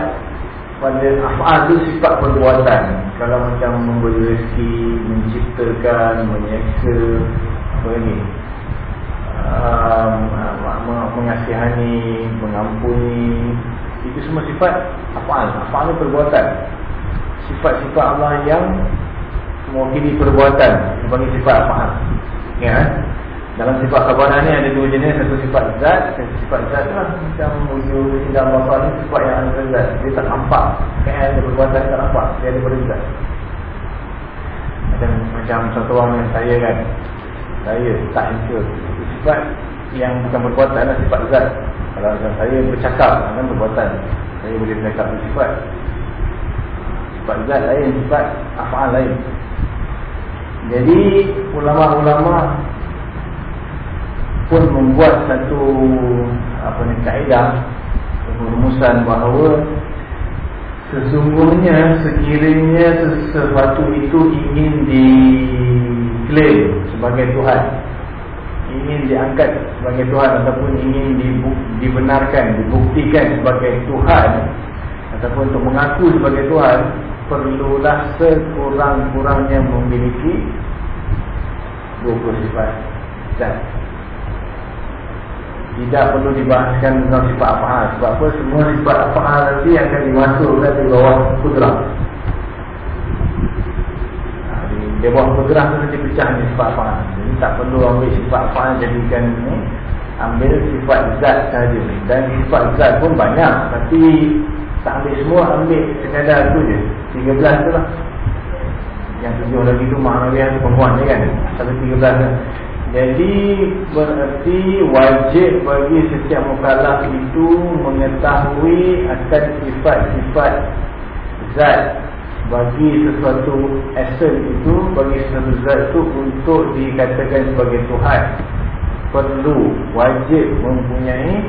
pada af'al itu sifat perbuatan kalau macam memberi rezeki menciptakan menyeksa apa ni um, mengasihani mengampuni itu semua sifat af'al af'al itu perbuatan sifat-sifat Allah yang mewakili perbuatan sebagai sifat af'al ya kan? Dalam sifat khabarah ni ada dua jenis Satu sifat zat Satu sifat zat tu lah. Macam wujud Tidak apa ni Sifat yang ada zat. Dia tak nampak. Kan ada perbuatan tak nampak. Dia ada pada zat. Macam macam contoh orang yang saya kan. Saya tak hancur sifat yang bukan perbuatan lah Sifat zat. Kalau macam saya bercakap Kan perbuatan. Saya boleh bercakap sifat. Sifat zat lain Sifat afa'al lain Jadi ulama-ulama pun membuat satu apa ni kaedah rumusan bahawa sesungguhnya sekiranya sesuatu itu ingin diklaim sebagai Tuhan ingin diangkat sebagai Tuhan ataupun ingin dibenarkan dibuktikan sebagai Tuhan ataupun untuk mengaku sebagai Tuhan perlulah sekurang-kurangnya memiliki 20 sifat. Dan tidak perlu dibahaskan tentang sifat af'al. Sebab apa? Semua sifat af'al nanti akan dimasukkan di bawah kudrah. Ha, di bawah kudrah tu nanti pecah ni sifat af'al. Jadi tak perlu ambil sifat af'al jadikan ni. Ambil sifat zat saja. Dan sifat zat pun banyak. Tapi Tak ambil semua, ambil sekadar tu je 13 tu lah. Yang tujuh lagi tu Ma'nawiyah tu perempuan je kan. Sampai 13 lah Jadi berarti wajib bagi setiap mukallaf itu Mengetahui akan sifat-sifat Zat. Bagi sesuatu esen itu bagi sesuatu zat itu untuk dikatakan sebagai Tuhan. Perlu wajib mempunyai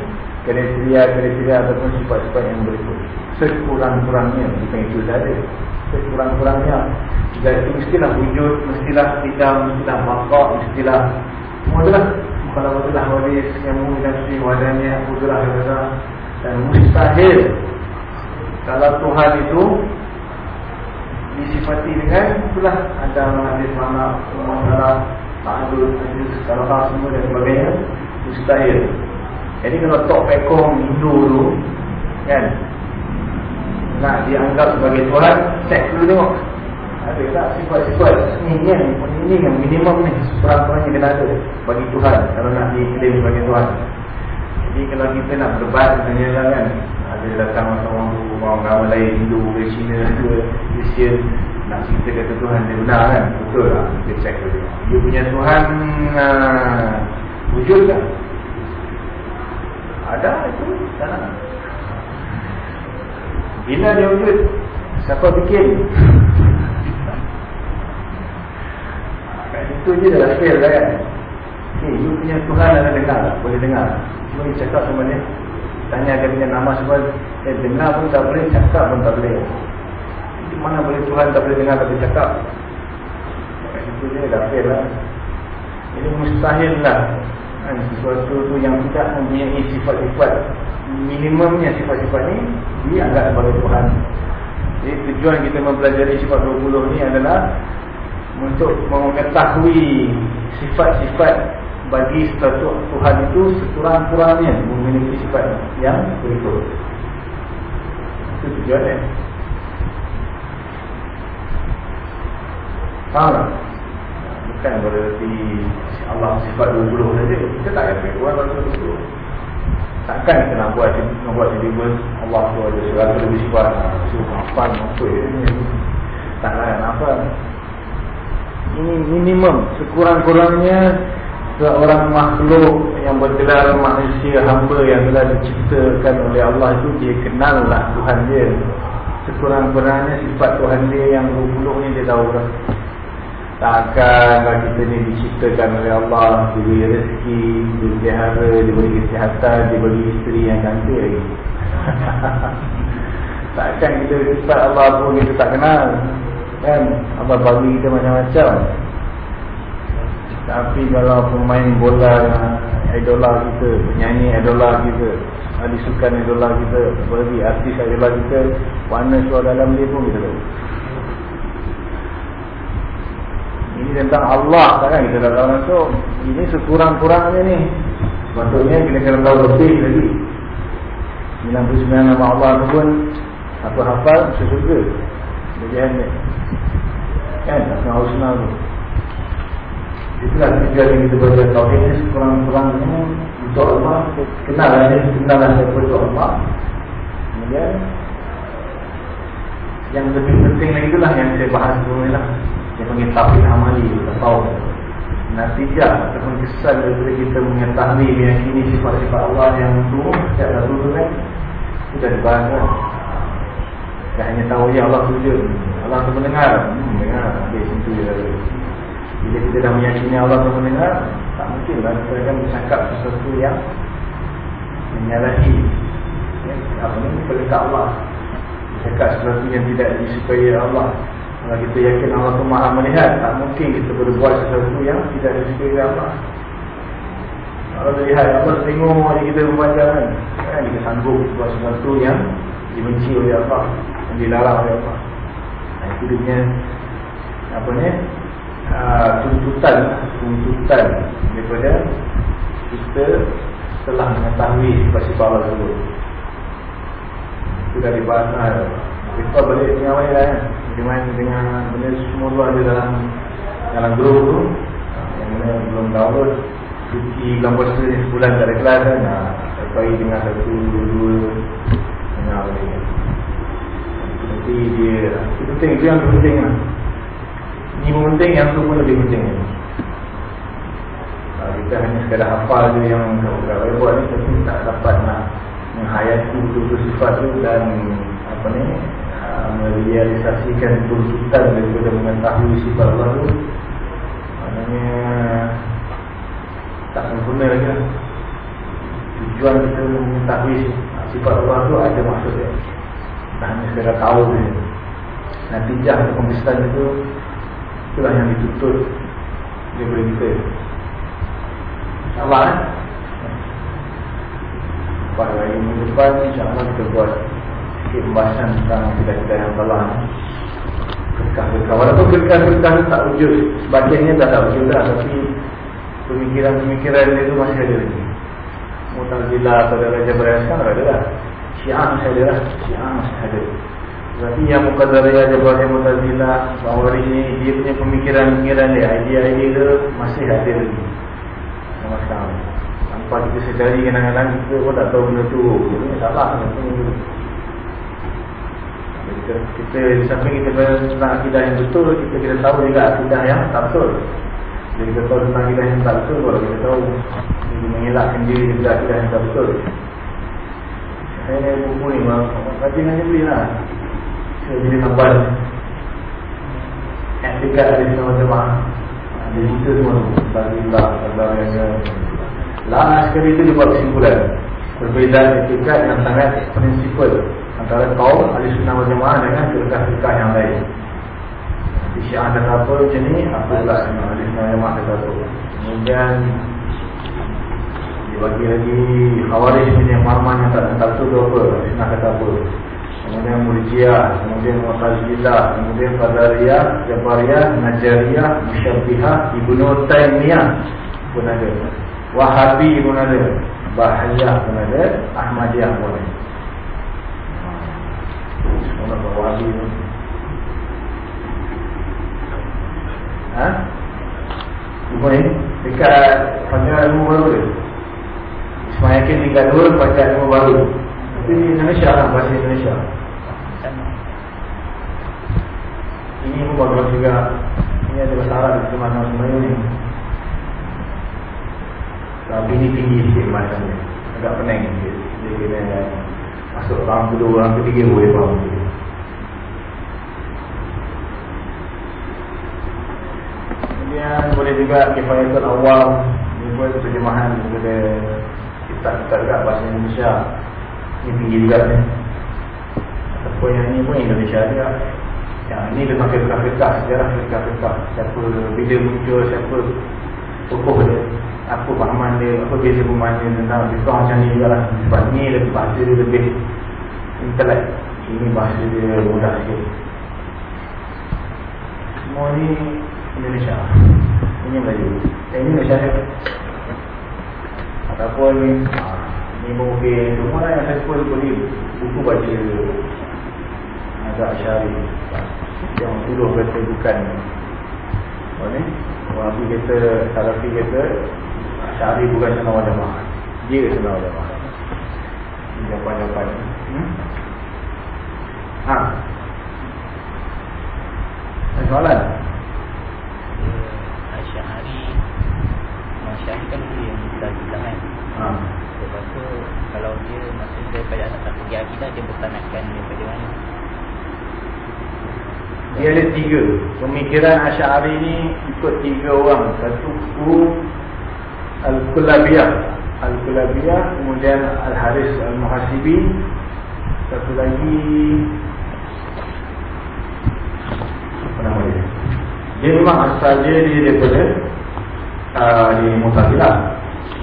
kriteria-kriteria ataupun sifat-sifat yang berikut. Sekurang-kurangnya bukan itu saja sekurang-kurangnya jadi mestilah wujud mestilah tidak mestilah makhluk mestilah semua kalau mestilah waris yang menggunakan wadahnya mudah dan mustahil. Kalau Tuhan itu disifati dengan itulah ada hadis mana masalah ta'adul hadis kalau semua dan sebagainya mustahil jadi kalau tok pekong Hindu dulu kan? Nak dianggap sebagai Tuhan cek dulu tengok. Ada tak sifat-sifat ni kan? Ini yang minimum ni sekurang-kurangnya kena ada bagi Tuhan kalau nak diklaim sebagai Tuhan jadi kalau kita nak berdebat dengan kan? Ada datang orang orang ramai lain Hindu Cina Kristian nak cerita kata Tuhan dia benar kan? Betul lah kita cek dulu. Dia punya Tuhan uh, wujud tak ada itu nak bila dia wujud siapa bikin kat situ je dah fail lah kan. Okay, you punya Tuhan ada dengar. Boleh dengar. Cuma dia cakap sama dia. Tanya dia punya nama semua. Eh dengar pun tak boleh Cakap pun tak boleh. Itu mana boleh Tuhan tak boleh dengar Tapi cakap? Itu dia dah fail lah Ini mustahil lah kan? Sesuatu tu yang tidak mempunyai sifat-sifat Minimumnya sifat-sifat ni Dianggap sebagai Tuhan Jadi tujuan kita mempelajari sifat 20 ni adalah Untuk mengetahui Sifat-sifat bagi satu Tuhan itu sekurang-kurangnya memiliki sifat yang berikut. Itu tujuannya. Faham tak? Bukan berarti Allah sifat 20 saja. Kita tak payah buat kalau 20. Takkan kita nak buat nak buat jadi Allah tu ada seratus lebih sifat. Suruh apa apa ya. Taklah apa. Ini minimum sekurang-kurangnya seorang makhluk yang bergelar manusia hamba yang telah diciptakan oleh Allah itu dia kenallah Tuhan dia sekurang-kurangnya sifat Tuhan dia yang 20 ni dia tahu kan takkanlah kita ni diciptakan oleh Allah diberi rezeki, diberi hara, diberi kesihatan, diberi isteri yang cantik lagi. Takkan kita sifat Allah pun kita tak kenal kan? Allah bagi kita macam-macam. Tapi kalau pemain bola idola kita, penyanyi idola kita, ahli sukan idola kita, bagi artis idola kita, mana suara dalam dia pun kita tahu. Ini tentang Allah kan kita dah tahu langsung. Ini sekurang-kurangnya ni. Sepatutnya kita kena tahu lebih lagi. 99 nama Allah tu pun apa hafal sesuatu. Jadi kan, tak husna tu. Itulah tujuan yang kita belajar tauhid ini kurang-kurangnya untuk Allah kenal ada kenal ada untuk Allah. Kemudian yang lebih penting lagi itulah yang saya bahas ni lah yang panggil tauhid amali atau natijah ataupun kesan daripada kita mengetahui meyakini sifat-sifat Allah yang itu setiap satu tu kan sudah dibahas kan tak hanya tahu ya Allah tujuh Allah tu mendengar. Hmm, dengar. Habis itu je bila kita dah meyakini Allah SWT mendengar Tak mungkin lah kita akan bercakap sesuatu yang Menyalahi ya, Apa ni? Perintah Allah. Bercakap sesuatu yang tidak disukai Allah Kalau kita yakin Allah itu maha melihat Tak mungkin kita berbuat sesuatu yang tidak disukai Allah. Kalau kita lihat Allah tengok aja kita membaca kan kan Kita sanggup buat sesuatu yang Dibenci oleh Allah Yang dilarang oleh Allah. Nah, itu dia apa ni Ah, tuntutan tuntutan daripada kita telah mengetahui sifat-sifat Allah tersebut. Sudah dibahas lah kita balik dengan awal lah kan bagaimana dengan benda semua tu ada dalam dalam grup tu. Ah, yang mana belum download. Cuci bulan puasa ni sebulan tak ada kelas kan. Nah, saya bagi dengan satu, dua, dua dengan awal Itu penting, itu yang penting lah. Pun penting, yang tu pun lebih penting. Uh, Kita hanya sekadar hafal je yang Kalau buat ni, tapi tak dapat nak Menghayati betul-betul sifat tu Dan apa ni Merealisasikan tuntutan Daripada mengetahui sifat Allah tu Maknanya Tak sempurna lagi lah. Tujuan kita mengetahui sifat Allah tu ada maksud dia. Tak hanya sekadar tahu dia. Natijah atau pembisaran itu Itulah yang dituntut Daripada kita. InsyaAllah kan Pada hari minggu depan InsyaAllah kita buat Sikit pembahasan tentang Tidak-tidak yang salah Berkah-berkah Walaupun berkah-berkah tak wujud. Sebagiannya dah tak wujud dah Tapi Pemikiran-pemikiran itu masih ada lagi. Mutazilah pada Raja Beraskan ada lah. Syiah masih ada lah. Syiah masih ada. Tapi yang Muqaddariyah Jabariyah Mutazilah Bahawa ini dia punya pemikiran-pemikiran dia Idea-idea dia masih ada lagi. Sama sekali. Tanpa kita sedari kenangan kita pun tak tahu benda tu. Ini salah kita, kita di samping kita tentang akidah yang betul Kita kita tahu juga akidah yang tak betul. Jadi kita tahu tentang akidah yang tak betul Kalau kita tahu mengelakkan diri daripada akidah yang tak betul. Saya ni buku ni Kaji dengan beli lah. Saya jadi nampak Etikat ada semua jemaah Ada cerita semua Tadilah Tadilah Lama sekali itu dia buat kesimpulan. Perbezaan etikat yang sangat prinsipal Antara kaum ahli sunnah wal jemaah dengan firqah-firqah yang lain Syiah kata apa macam ni Apa pula yang ahli sunnah jemaah kata apa Kemudian Dia bagi lagi Khawarij punya marman yang tak tentu tu apa Ahli sunnah kata apa kemudian Murjiah, kemudian Mu'tazilah, kemudian Qadariyah, Jabariyah, Najariyah, Musyabbihah, Ibnu Taimiyah pun ada. Wahabi pun ada. Bahayah pun ada, Ahmadiyah pun ada. Pun. Ha? Ibu ni dekat pelajaran ilmu baru dia. Ismail Yakin tinggal dua pelajaran ilmu baru. Tapi Indonesia lah, bahasa Indonesia. Ini pun bagus juga Ini ada Arab di mana semuanya ni Tapi ini tinggi sikit macam ni Agak pening sikit Dia kena masuk orang kedua, orang ketiga boleh faham. Kemudian boleh juga kifayatul awal Ini pun terjemahan daripada Kitab-kitab juga bahasa Indonesia. Ini tinggi juga ni. Ataupun yang ini pun Indonesia juga. Ya, ini tentang firqah-firqah, sejarah firqah-firqah. Siapa bila muncul, siapa tokoh dia, apa pahaman dia, apa beza pemahaman dia tentang firqah macam ni juga lah. Sebab ni lebih bahasa dia lebih intelek. Ini bahasa dia mudah sikit. Semua ni Indonesia. Ini Melayu. Eh, ini Malaysia dia. Ataupun ni, ha, ni mungkin semua lah yang saya pun boleh buku baca agak syari yang tuduh kata bukan apa ni Wahabi kata Salafi kata Syari bukan senang wajah mahal Dia mahal Ini jawapan-jawapan. Hmm? Ha. Ada soalan? Asyari Asyari kan dia yang kita kita kan? Ha. Lepas tu Kalau dia Maksud daripada asal segi akidah Dia bertanahkan daripada mana? Dia ada tiga. Pemikiran Asy'ari ni Ikut tiga orang. Satu guru Al-Kulabiyah. Al-Kulabiyah Kemudian Al-Haris Al-Muhasibi Satu lagi. Apa nama dia? Dia memang asal dia Dia daripada uh, Di Mutazilah.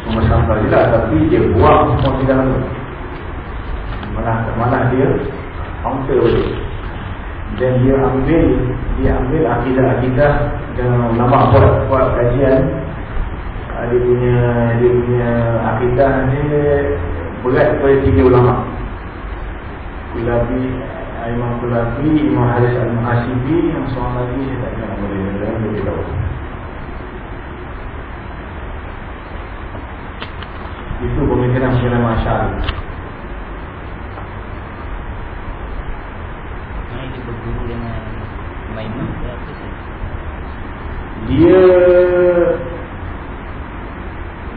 Pemasang Mutazilah Tapi dia buang semua sidang tu. Malah, malah dia Counter balik. Dan dia ambil dia ambil akidah-akidah dan ulama buat buat kajian dia punya dia punya akidah dia berat kepada tiga ulama. Kulabi Imam Kulabi Imam Haris Al-Muhasibi yang seorang lagi saya tak kenal nama dia. Dan dia tahu. Itu masyarakat berguru dengan ke apa? Tu? Dia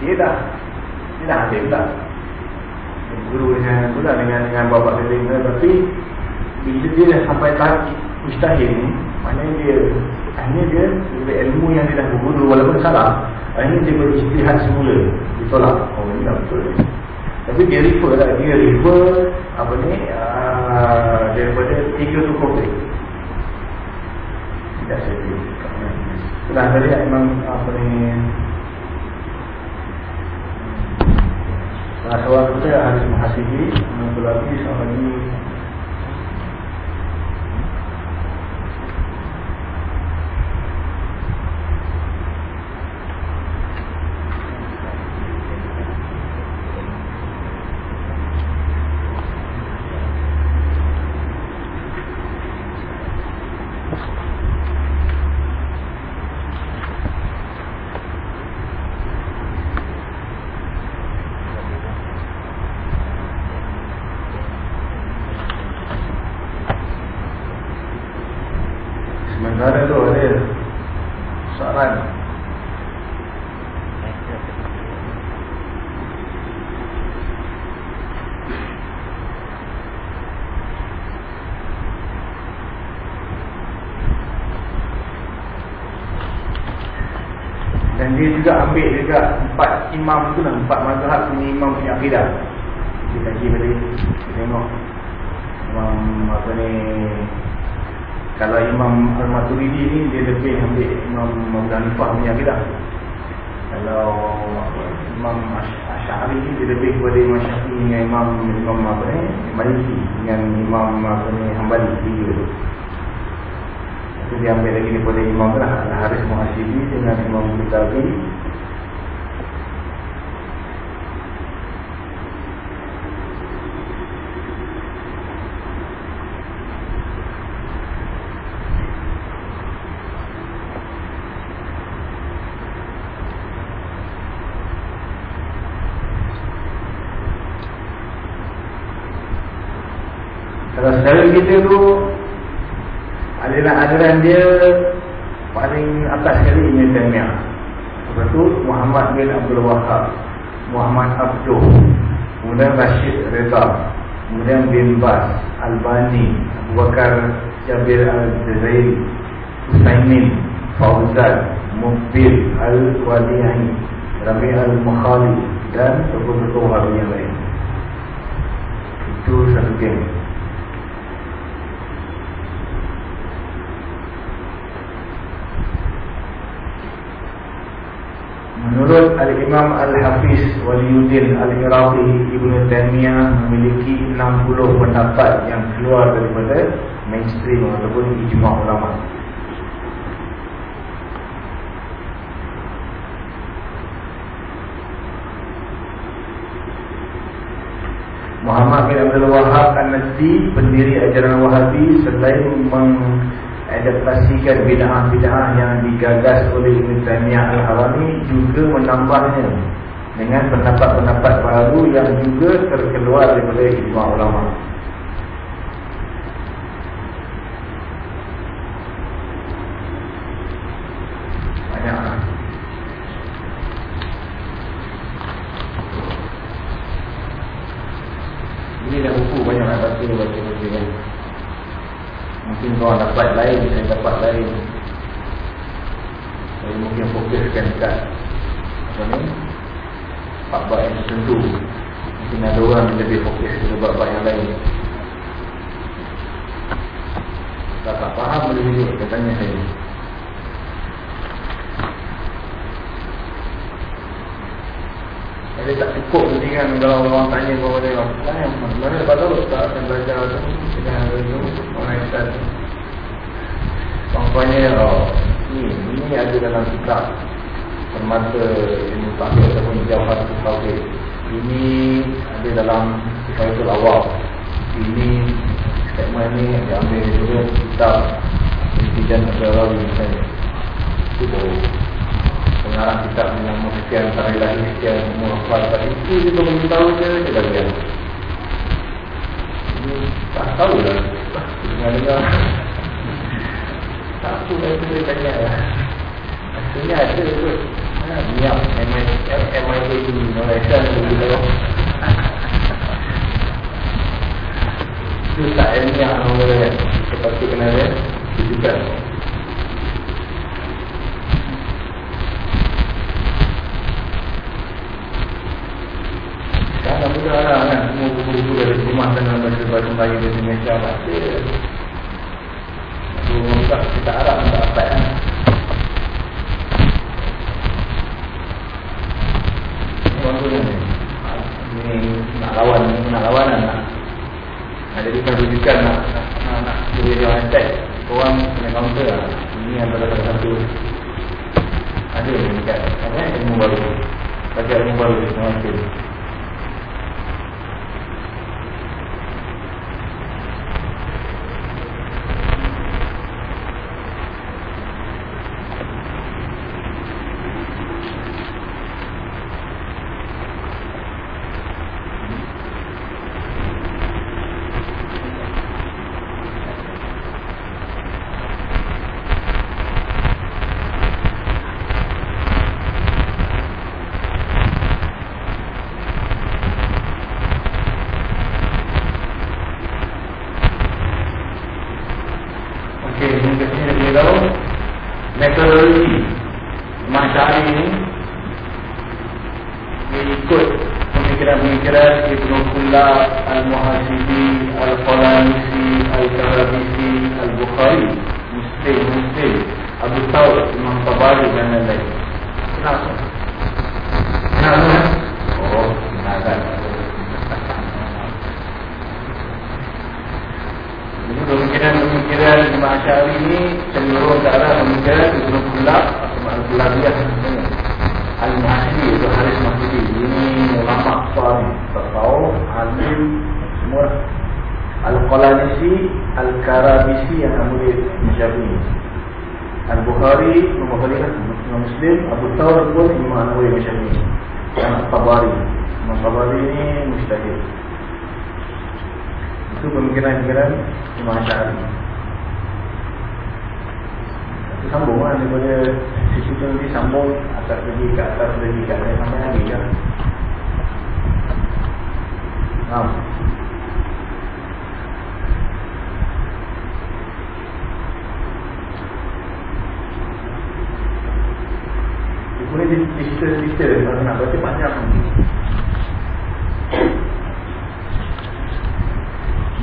Dia dah Dia dah tak Dia Guru dengan pula dengan dengan bapa dia tapi bila dia dah sampai tahap mustahil ni maknanya dia akhirnya dia dengan ilmu yang dia dah berguru walaupun salah akhirnya dia berijtihad semula. Ditolak. Oh ini tak betul tapi dia refer lah. Dia refer apa ni uh, daripada tiga tokoh ni tidak saya pilih Setelah tadi memang apa ni Salah seorang kita harus menghasibi Mengelaki seorang ini Sementara tu ada soalan Dan dia juga ambil juga empat imam tu lah, empat mazhab punya imam punya akidah. Dia kaji tadi, dia tengok imam apa ni kalau Imam Al-Maturidi ni dia lebih ambil Imam Abu Hanifah punya akidah. Kalau Imam Asy'ari ni dia lebih kepada Imam Syafi'i dengan Imam Imam apa ni? Maliki dengan Imam apa ni Hambali dia. Itu dia ambil lagi daripada Imam lah Al-Haris Muhasibi dengan Imam Butabi Kalau saudara kita tu Aliran-aliran dia Paling atas sekali Ibn Taymiyah Lepas tu Muhammad bin Abdul Wahab Muhammad Abduh Kemudian Rashid Reza Kemudian bin Bas Albani Abu Bakar Jabir Al-Jazairi Husaymin Fauzan Mubbil Al-Wadiyahi Rabi Al-Mukhali Dan tokoh-tokoh Wahabi yang lain. Itu satu geng Menurut Al-Imam Al-Hafiz Waliuddin Al-Iraqi Ibn Taymiyah memiliki 60 pendapat yang keluar daripada mainstream ataupun ijma' ulama. Muhammad bin Abdul Wahab An-Nasdi pendiri ajaran Wahabi selain mengadaptasikan bid'ah-bid'ah yang digagas oleh Ibn Taymiyah Al-Harami juga menambahnya dengan pendapat-pendapat baru yang juga terkeluar daripada ijma' ulama. Banyak. Ini dah buku banyak nak baca baca baca kan. Mungkin kau dapat lain, saya dapat lain. Saya mungkin fokuskan dekat apa ni? Bab-bab yang tertentu. Mungkin ada orang yang lebih fokus ke bab-bab yang lain. Tak tak faham boleh dia tanya saya. Jadi tak cukup nanti kan kalau orang tanya kepada dia Lah yang mana dapat tahu tak akan belajar tu Dengan orang Islam Contohnya oh, ni, ini ada dalam kitab Permata ilmu takwil ataupun jawab takwil Ini ada dalam Kifayatul Awal. Ini statement ni dia ambil juga kitab Intijan Al-Rawi misalnya Itu baru pengarang kitab yang sekian tarikh lahir sekian umur hafal tak itu belum tahu dia dah biar ini tak tahu lah. Dengar-dengar Aku rasa dia tanya lah. Maksudnya ada tu. Ha, Niap MIA ni Malaysia ni Itu tak ilmiah nama dia kan Sepatutnya kena dia Tujukan Sekarang mudah lah kan Semua buku-buku dari rumah Tengah baca-baca Melayu di Indonesia Baca. Buka kita harap tak dapat kan? Ini ni nak lawan Nak lawan lah nak? Ada bukan rujukan nak Nak nak, nak Dia attack. Korang kena counter lah. Ini salah satu. Ada ni dekat Apa eh ilmu baru Baca ilmu baru Imam Syahri Itu sambung lah daripada sisi tu nanti sambung Atas pergi ke atas pergi ke atas Sampai hari ya. Faham Boleh di-sister-sister Kalau nak baca panjang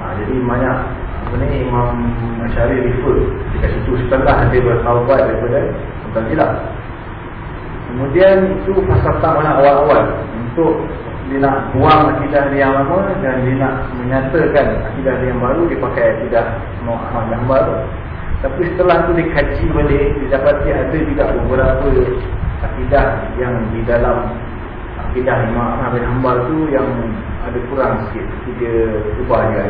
ha, Jadi banyak Apa ni Imam Masyari refer Dekat situ. Setelah dia bertaubat Daripada Mutanzilah Kemudian itu pasal mana awal-awal. Untuk dia nak buang akidah dia yang lama Dan dia nak menyatakan akidah dia yang baru Dia pakai akidah Muhammad yang baru. Tapi setelah tu dikaji balik Didapati ada juga beberapa akidah yang di dalam akidah Imam Ahmad bin Hanbal tu yang ada kurang sikit dia ubah dia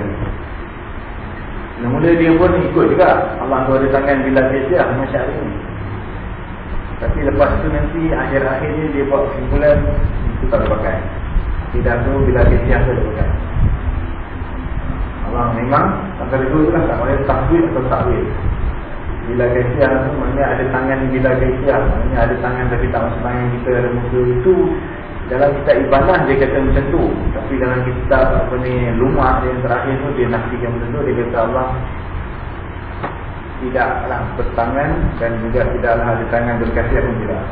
dan mula dia pun ikut juga. Allah tu ada tangan bila dia macam ni. Tapi lepas tu nanti akhir-akhirnya dia buat kesimpulan itu tak pakai. Akidah tu bila dia tu pakai. Allah memang antara dua tu lah tak boleh takwil atau takwil bila kesiah tu maknanya ada tangan bila kesiah maknanya ada tangan tapi tak masuk tangan kita ada muka itu dalam kita ibadah dia kata macam tu. Tapi dalam kita apa ni lumah yang terakhir tu dia nafikan macam tu. Dia kata Allah tidaklah bertangan dan juga tidaklah ada tangan berkasiah pun tidak.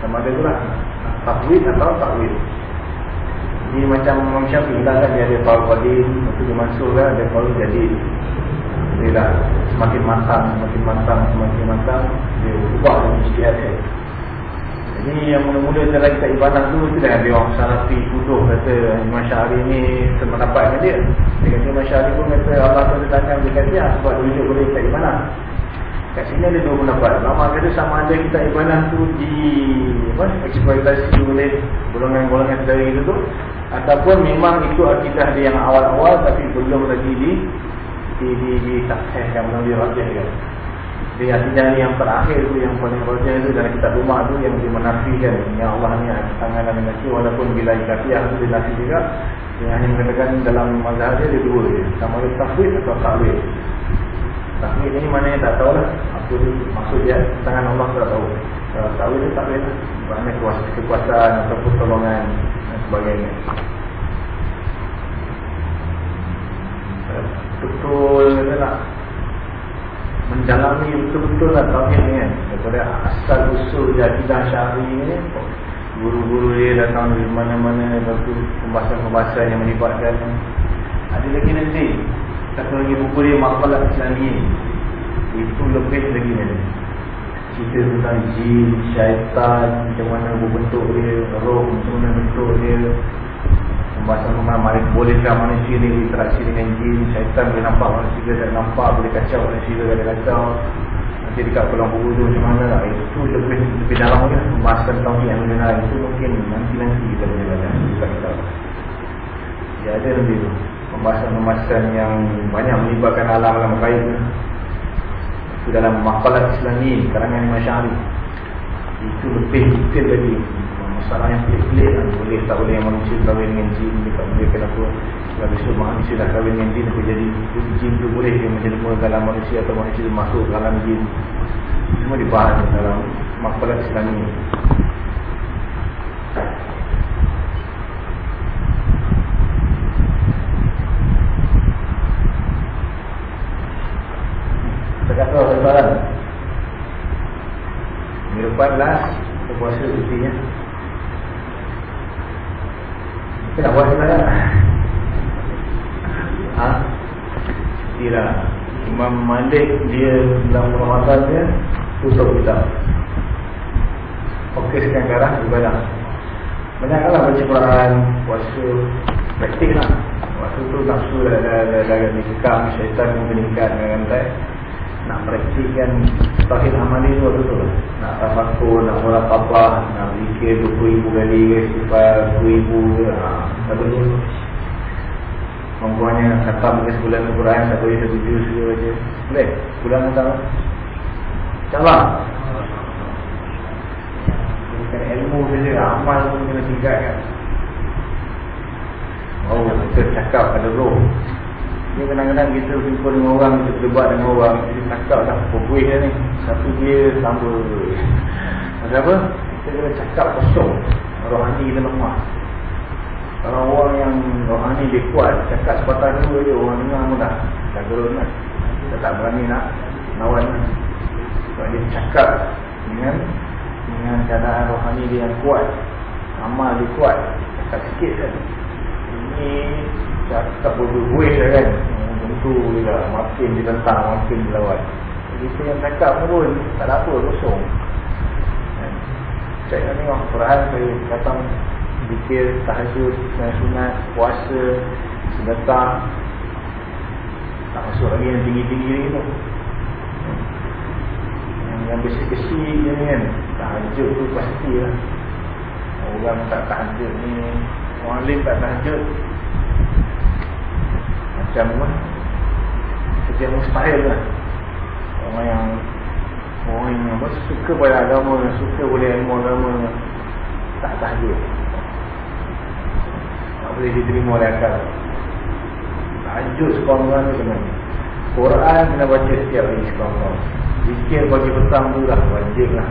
Sama ada tu lah takwid atau takwid ini macam Imam Syafi'i lah kan dia ada Paul Qadim Lepas dia masuk kan Dia baru jadi dia dah semakin matang, semakin matang, semakin matang dia ubah dengan istiad jadi yang mula-mula cara kita ibadah tu tu dah dia orang salafi tuduh kata Imam Syahri ni semendapat dengan dia dia kata Imam Syahri pun kata Allah tu tangan dia ya, sebab dia hidup boleh kita ibadah Kat sini ada dua pendapat. Lama kata sama ada kita ibadah tu di apa eksploitasi oleh golongan-golongan dari itu tu ataupun memang itu akidah dia yang awal-awal tapi belum lagi di di di, di takhihkan belum dirajihkan. Dia akidah yang terakhir tu yang paling rajih itu dalam kitab rumah tu yang dimenafikan yang Allah ni tangan dan kaki walaupun bila kafiah tu dinafi juga. Dia hanya mengatakan dalam mazhab dia ada dua dia sama ada tafwid atau takwil. Takwil ini mana yang tak tahu lah Apa tu maksud dia Tangan Allah tak tahu. Uh, Takwil ni tak boleh lah Mana kuasa, kekuasaan atau pertolongan Dan sebagainya. Betul kata nak Mendalami betul-betul lah Takwil ni kan. Daripada asal usul Jakidah syari ni Guru-guru dia datang dari mana-mana tu pembahasan-pembahasan yang melibatkan. Ada lagi nanti satu lagi buku dia Makalah Islami. Itu lebih lagi ni. Cerita tentang jin, syaitan Macam mana berbentuk dia Roh, macam mana bentuk dia Pembahasan pembahasan Bolehkah manusia ni berinteraksi dengan jin. Syaitan boleh nampak manusia tak nampak Boleh kacau manusia tak kacau. Nanti dekat pulang buku tu macam mana lah. Itu lebih, lebih dalam lagi Pembahasan tentang yang mengenal Itu mungkin nanti-nanti kita boleh baca Ya ada nanti tu. Pembahasan-pembahasan yang banyak melibatkan alam-alam gaib itu dalam makalah Islami karangan Imam Syari itu lebih detail lagi masalah yang pelik-pelik lah. boleh tak boleh manusia kahwin dengan jin dia tak boleh kenapa kalau besok manusia dah kahwin dengan jin apa jadi jin tu boleh dia menjadi dalam manusia atau manusia masuk dalam jin. Semua dibahas dalam makalah Islami kata lebaran Minggu depan last Kita puasa Kita nak puasa tak? Ha? Cuti lah Imam Malik dia dalam Ramadan dia Tutup kita Fokuskan arah ibadah Banyaklah baca Quran Puasa Praktik lah Waktu tu nafsu dah dah dah dah dikekang Syaitan meningkat dengan rantai nak praktikkan tauhid amali tu betul nak tafakur nak muraqabah nak zikir 20000 kali ke sifat 2000 ha satu tu Membuatnya khatam ke sebulan Al-Quran Tak boleh satu juz ke baca. Boleh? Sebulan khatam InsyaAllah. Bukan ilmu saja Amal pun kena tingkatkan. Oh, kita cakap ada roh Ni kadang-kadang kita jumpa dengan orang, kita berdebat dengan orang. Kita cakap dah perbuih dia ni? Satu dia tambah Macam apa? Kita kena cakap kosong. Rohani kita lemah. Kalau orang yang rohani dia kuat Cakap sepatah dua je orang dengar mudah Tak gerun kan? Kita tak berani nak lawan Sebab dia cakap dengan Dengan keadaan rohani dia yang kuat. Amal dia kuat. Cakap sikit kan Ini tak berbuih dah kan. Tentu juga makin ditentang makin dilawan jadi saya yang cakap pun tak ada apa kosong. Kan? cek kan tengok Quran saya kata fikir tahajud sunat puasa sedekah. Tak masuk lagi yang tinggi-tinggi ni tu. Yang, yang besi-besi je ni kan. Tahajud tu pasti lah. Orang tak tahajud ni orang lain tak tahajud. Macam apa? Kerja mustahil lah. Orang yang orang yang apa suka pada agama suka boleh ilmu agama tak tahajud. Tak boleh diterima oleh akal. Tahajud sekurang-kurang tu kena Quran kena baca setiap hari sekurang-kurang. Zikir bagi petang tu lah wajib lah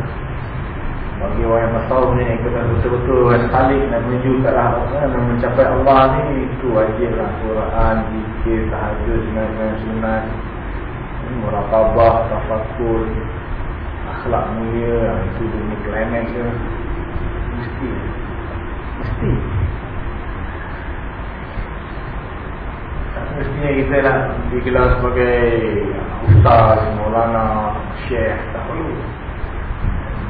bagi orang yang tahu ni kita betul-betul balik nak menuju ke arah nak mencapai Allah ni itu wajiblah Quran, zikir, tahajud, sunat. Sunat, muraqabah, tafakur, akhlak mulia itu demi klimax ke mesti. Mesti. Mestinya kita lah digelar sebagai ustaz, maulana, syekh tak perlu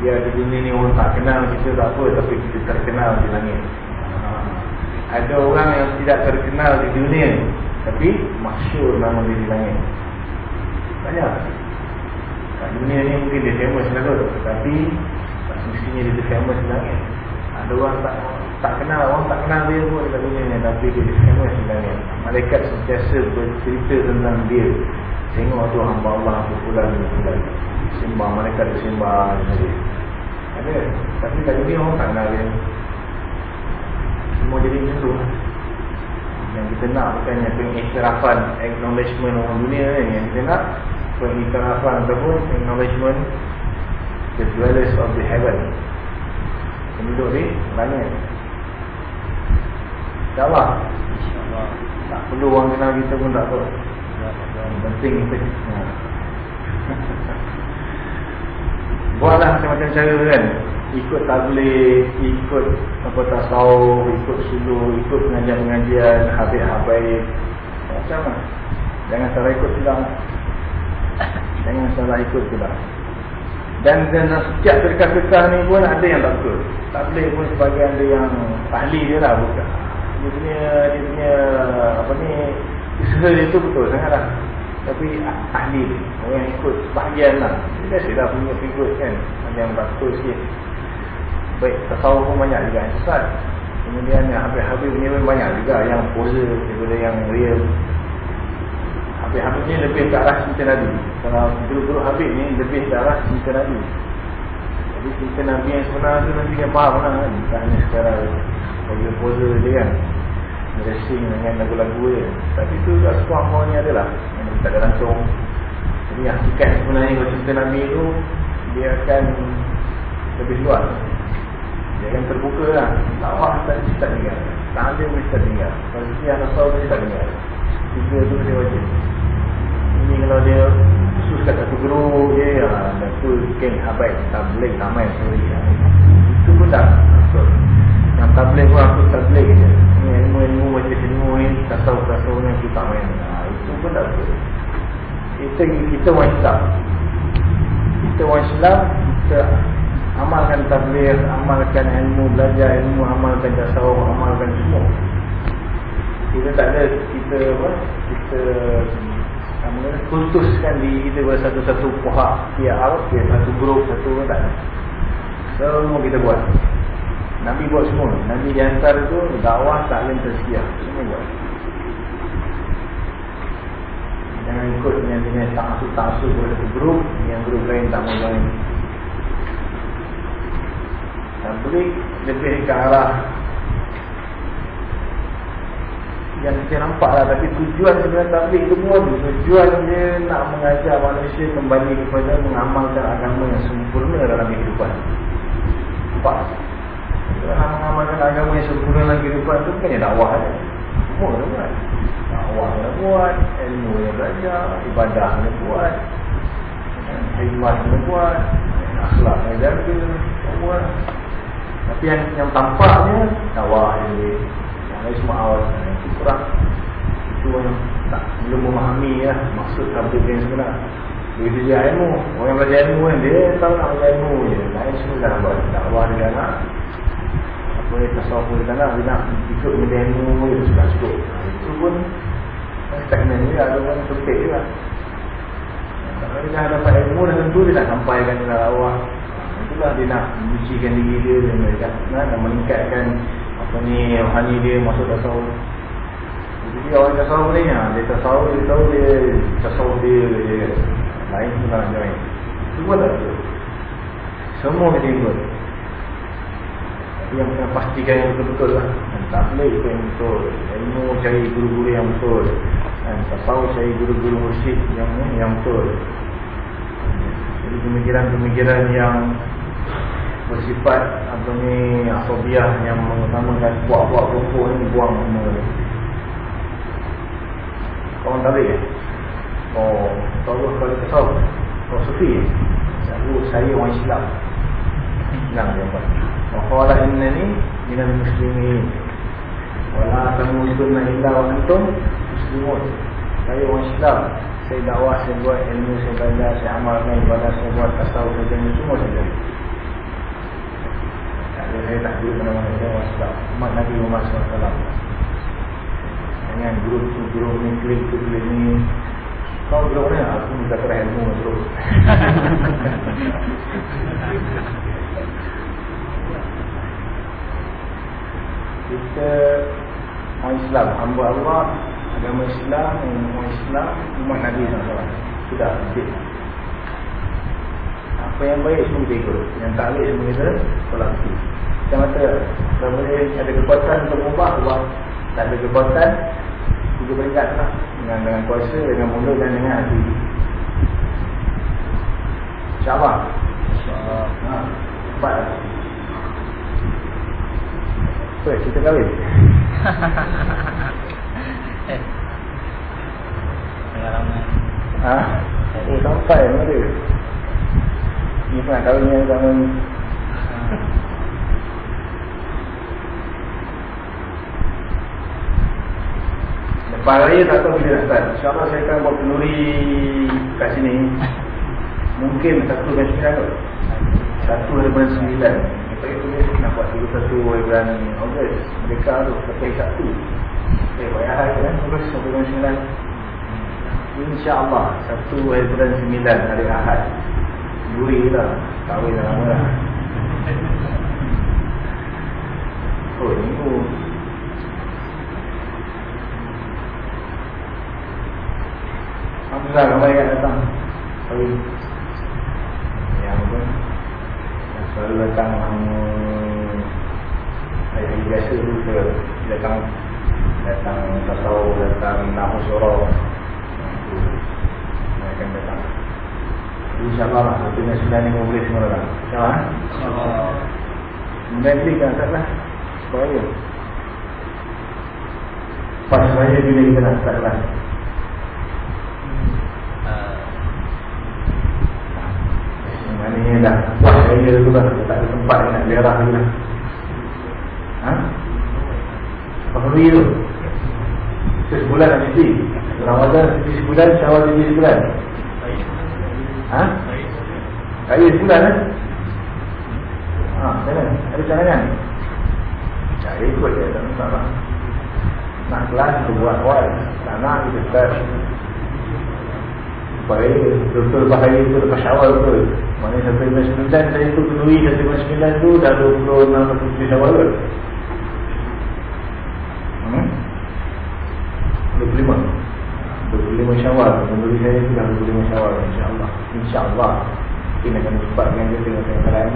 dia di dunia ni orang tak kenal kita tak apa tapi kita terkenal di langit. Ada orang yang tidak terkenal di dunia tapi masyur nama dia di langit. Banyak. Tak dunia ni mungkin dia famous lah tu tapi mestinya dia famous lah kan ada orang tak tak kenal orang tak kenal dia pun dekat dunia ni tapi dia famous sebenarnya malaikat sentiasa bercerita tentang dia. Tengok tu hamba Allah apa pula pula sembah malaikat dia sembah dia ada. Tapi kat dunia orang tak kenal dia. Semua jadi macam tu. Yang kita nak bukannya pengiktirafan acknowledgement orang dunia ni. Yang kita nak pengiktirafan ataupun acknowledgement the dwellers of the heaven. Penduduk di langit. insyaAllah InsyaAllah. Tak perlu orang kenal kita pun tak tahu yang penting kita ha. buatlah macam-macam cara kan ikut tabligh, ikut apa tasawuf, ikut suluh, ikut pengajian-pengajian, habis-habis macam mana? Jangan salah ikut tidak. Jangan salah ikut tidak. Dan dalam setiap firqah-firqah ni pun ada yang tak betul. Tabligh pun sebagai ada yang ahli dia lah bukan. Dia punya, dia punya apa ni, usaha dia tu betul sangat lah. Tapi ahli orang yang ikut sebahagian lah. Dia punya figur kan. Yang betul sikit. Baik, tasawuf pun banyak juga yang sesat. Kemudian yang habis-habis punya pun banyak juga yang pose daripada yang real. Habis-habis ni lebih ke arah cinta Nabi. Kalau guru-guru habis ni lebih ke arah cinta Nabi. Jadi cinta Nabi yang sebenar tu nanti kan faham lah kan. Tak hanya sekarang pose-pose je kan. Dressing dengan lagu-lagu je. Tapi tu juga sebuah maunya adalah. Tak ada langsung. Jadi hakikat sebenarnya kalau cinta Nabi tu dia akan lebih luas. Dia akan terbuka lah. Tak mesti tak dengar ta'lim mesti tak dengar tazkiyah nasal mesti tak dengar tiga tu dia wajib. Ini kalau dia khusus kat satu guru je ya, dan tu kan habaib tabligh tamai sorry ya. itu pun tak. So, yang tabligh pun aku tabligh je. Ni ilmu-ilmu macam ilmu ni tasawuf-tasawuf yang kita main. ha, itu tak betul kita, kita orang Islam kita orang Islam kita amalkan tabligh, amalkan ilmu, belajar ilmu, amalkan tasawuf, amalkan semua. Kita tak ada kita apa? Kita apa kultuskan diri kita buat satu-satu pihak Arab, pihak satu grup, satu tak. Semua kita buat. Nabi buat semua. Nabi dihantar tu dakwah taklim tazkiyah. Semua buat. Jangan ikut dengan dengan tak-tak-tak satu grup, yang grup lain tak mau join. Tablik lebih ke arah yang kita nampak lah tapi tujuan sebenarnya tablik itu pun tujuan dia nak mengajar manusia kembali kepada mengamalkan agama yang sempurna dalam kehidupan. Nampak? Nak mengamalkan agama yang sempurna dalam kehidupan itu bukannya dakwah saja semua buat dakwah dia buat ilmu dia belajar ibadah dia buat khidmat dia buat akhlak dia jaga dia buat. Tapi yang yang tampaknya dakwah ini yang lain semua awal itu kurang. Itu yang tak belum memahami ya maksud tabligh yang sebenar. Begitu dia ilmu, orang yang belajar ilmu kan dia tahu nak belajar ilmu je. Lain semua dah buat. Dakwah dia nak ni tasawuf dia nak dia nak ikut benda ilmu itu sudah cukup. Itu pun stagnan dia ada orang sempit juga. Kalau dia dah dapat ilmu dan tentu dia nak sampaikan dalam dakwah itulah dia nak menyucikan diri dia dan mereka nak, nak meningkatkan apa ni rohani dia masuk tasawuf. Jadi orang tasawuf ni ya, dia tasawuf dia tahu dia tasawuf dia, dia lain pun nak join semua tak semua kita ikut yang kena pastikan yang betul-betul lah. Dan tak boleh ikut yang betul. Ilmu cari guru-guru yang betul. Dan tasawuf cari guru-guru mursyid yang, yang betul. Jadi pemikiran-pemikiran yang bersifat apa ni asobiah yang mengutamakan buah-buah rokok ni buang semua kawan tak boleh oh tahu kalau kesal oh sufi saya saya orang Islam. Islam dia buat Waqala inna ni minal muslimin Wala tamutunna illa wa antum muslimun Saya orang Islam Saya dakwah, saya buat ilmu, saya belajar, saya amalkan ibadah, saya buat tasawuf, saya semua saya jadi saya tak dulu mana-mana saya waspada umat Nabi Muhammad SAW dengan guru tu guru ni klik tu klik ni. Kau guru mana? Aku minta ilmu terus kita orang Islam, hamba Allah, agama Islam, umat Islam, umat Nabi SAW. Sudah, sedih. Apa yang baik semua kita ikut. Yang tak baik semua kita tolak hati. Kita kata, kalau boleh ada kekuatan untuk mengubah, ubah. Tak ada kekuatan, kita beringat lah. Dengan, dengan kuasa, dengan mulut dan dengan hati. InsyaAllah. InsyaAllah. Ha, cepat lah. Apa, kita kahwin? eh. Pengalaman. Ha? Oh, sampai mana dia? Ni pernah kahwin dengan zaman Lepas raya tak tahu bila nak start InsyaAllah saya akan buat kenduri kat sini Mungkin satu dan sembilan kot Satu daripada sembilan Itu tulis nak buat dulu satu bulan Ogos Mereka tu sampai satu. Eh banyak hari kan Ogos satu dan sembilan. InsyaAllah Satu hari bulan sembilan hari Ahad. Kenduri lah Kahwin dah lama lah Oh minggu Alhamdulillah ramai yang datang. Kahwin. Yang apa? Yang selalu datang um, Hari-hari biasa tu ke? Datang Datang tasawuf Datang nahu surau Mereka akan datang. InsyaAllah lah Satu dan sembilan ni boleh semua datang InsyaAllah eh? InsyaAllah. Klik kan tak lah? Supaya. Pas raya bila kita nak start kelas Uh, Maknanya dah Wah raya tu lah Tak ada tempat yang nak berah lagi lah Ha? Raya tu? Sebulan nak cuti Ramadan cuti sebulan Syawal cuti sebulan Ha? Raya sebulan eh? Ha, mana? Ada cadangan? Cari ikut je, tak masalah Nak kelas, kita buat awal Tak nak, kita start Bahaya, betul bahaya tu lepas syawal tu Maknanya sampai bulan sembilan saya tu kenduri Sampai bulan sembilan tu dah 26 27 syawal ke? Hmm? 25 25 syawal. Kenduri saya tu dah 25 syawal InsyaAllah. InsyaAllah. Mungkin akan cepatkan dia dengan keadaan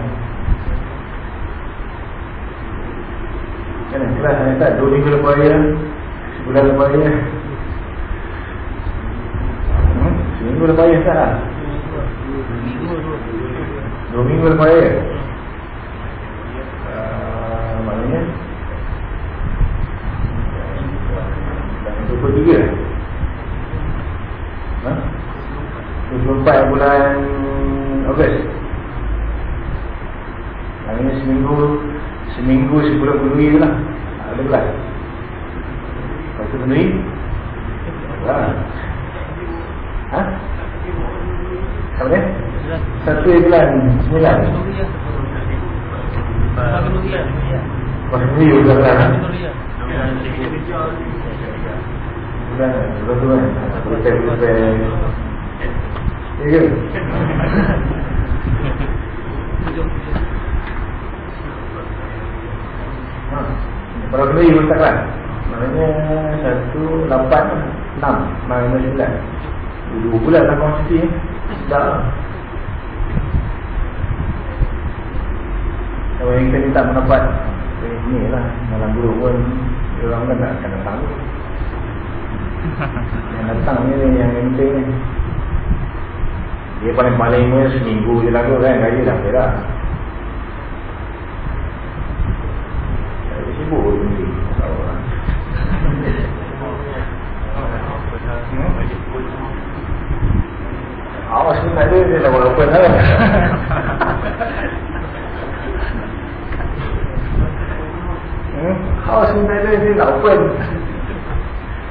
Kan kelas hanya tak 2 minggu lepas raya Sebulan lepas raya Seminggu lepas tak lah Dua minggu raya uh, Maknanya? Dah 23 Ha? 24 bulan Ogos. Maknanya seminggu Seminggu sebulan kenduri tu lah. Ada Lepas tu? Ha? Apa dia? Satu bulan Sembilan Lepas kenduri bulan belas ha? Bulan Bulan tu kan Prepare-prepare Ya ke? Ha. Kalau kenduri pun tak kan? Maknanya satu, lapan, enam, mana sembilan. Dua bulan lah kawan cuti ni. Dah. Kalau yang kita minta mendapat eh, ni lah, malam buruk pun dia orang kan tak akan datang. Yang datang ni yang penting ni. Dia paling-paling pun seminggu je lah kot kan, raya dah berak. Sibuk pun ni. Tahu lah. Awas ni nak dia, dia dah buat open lah. Hmm? Awas ni nak dia, dia nak open.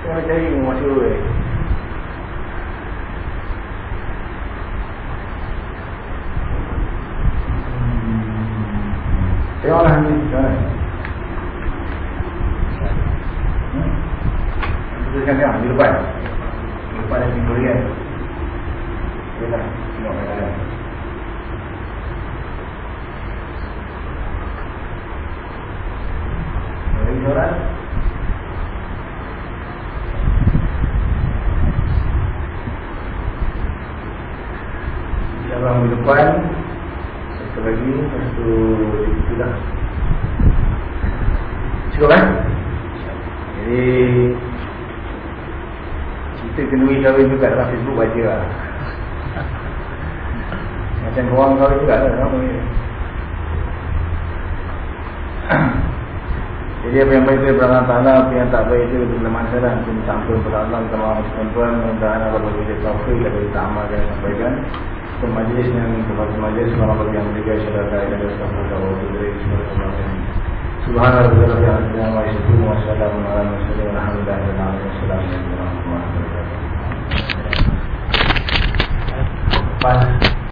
Saya cari masuk eh. Tengoklah ni, macam mana? Hmm? Tuliskan tengok, di depan Di depan ada pintu kan Yalah, semua kata InsyaAllah minggu depan Satu lagi Satu Itu dah Cukup kan? Jadi Kita kenui kahwin juga dalam Facebook Baca lah macam korang kau juga lah sama dia Jadi apa yang baik itu beranak tanah Apa yang tak baik itu Bila masalah Nanti mencampur peralatan Kalau orang sekumpulan Minta anak Bapak Bapak Taufik Dapat kita amalkan Yang sampaikan Ke majlis Yang kebagi majlis Selamat bagi yang berikan Syarat Dan selamat Bapak Bapak Bapak Subhanallah wa bihamdihi wa sallallahu ala sayyidina Muhammad wa ala alihi wa sahbihi wa.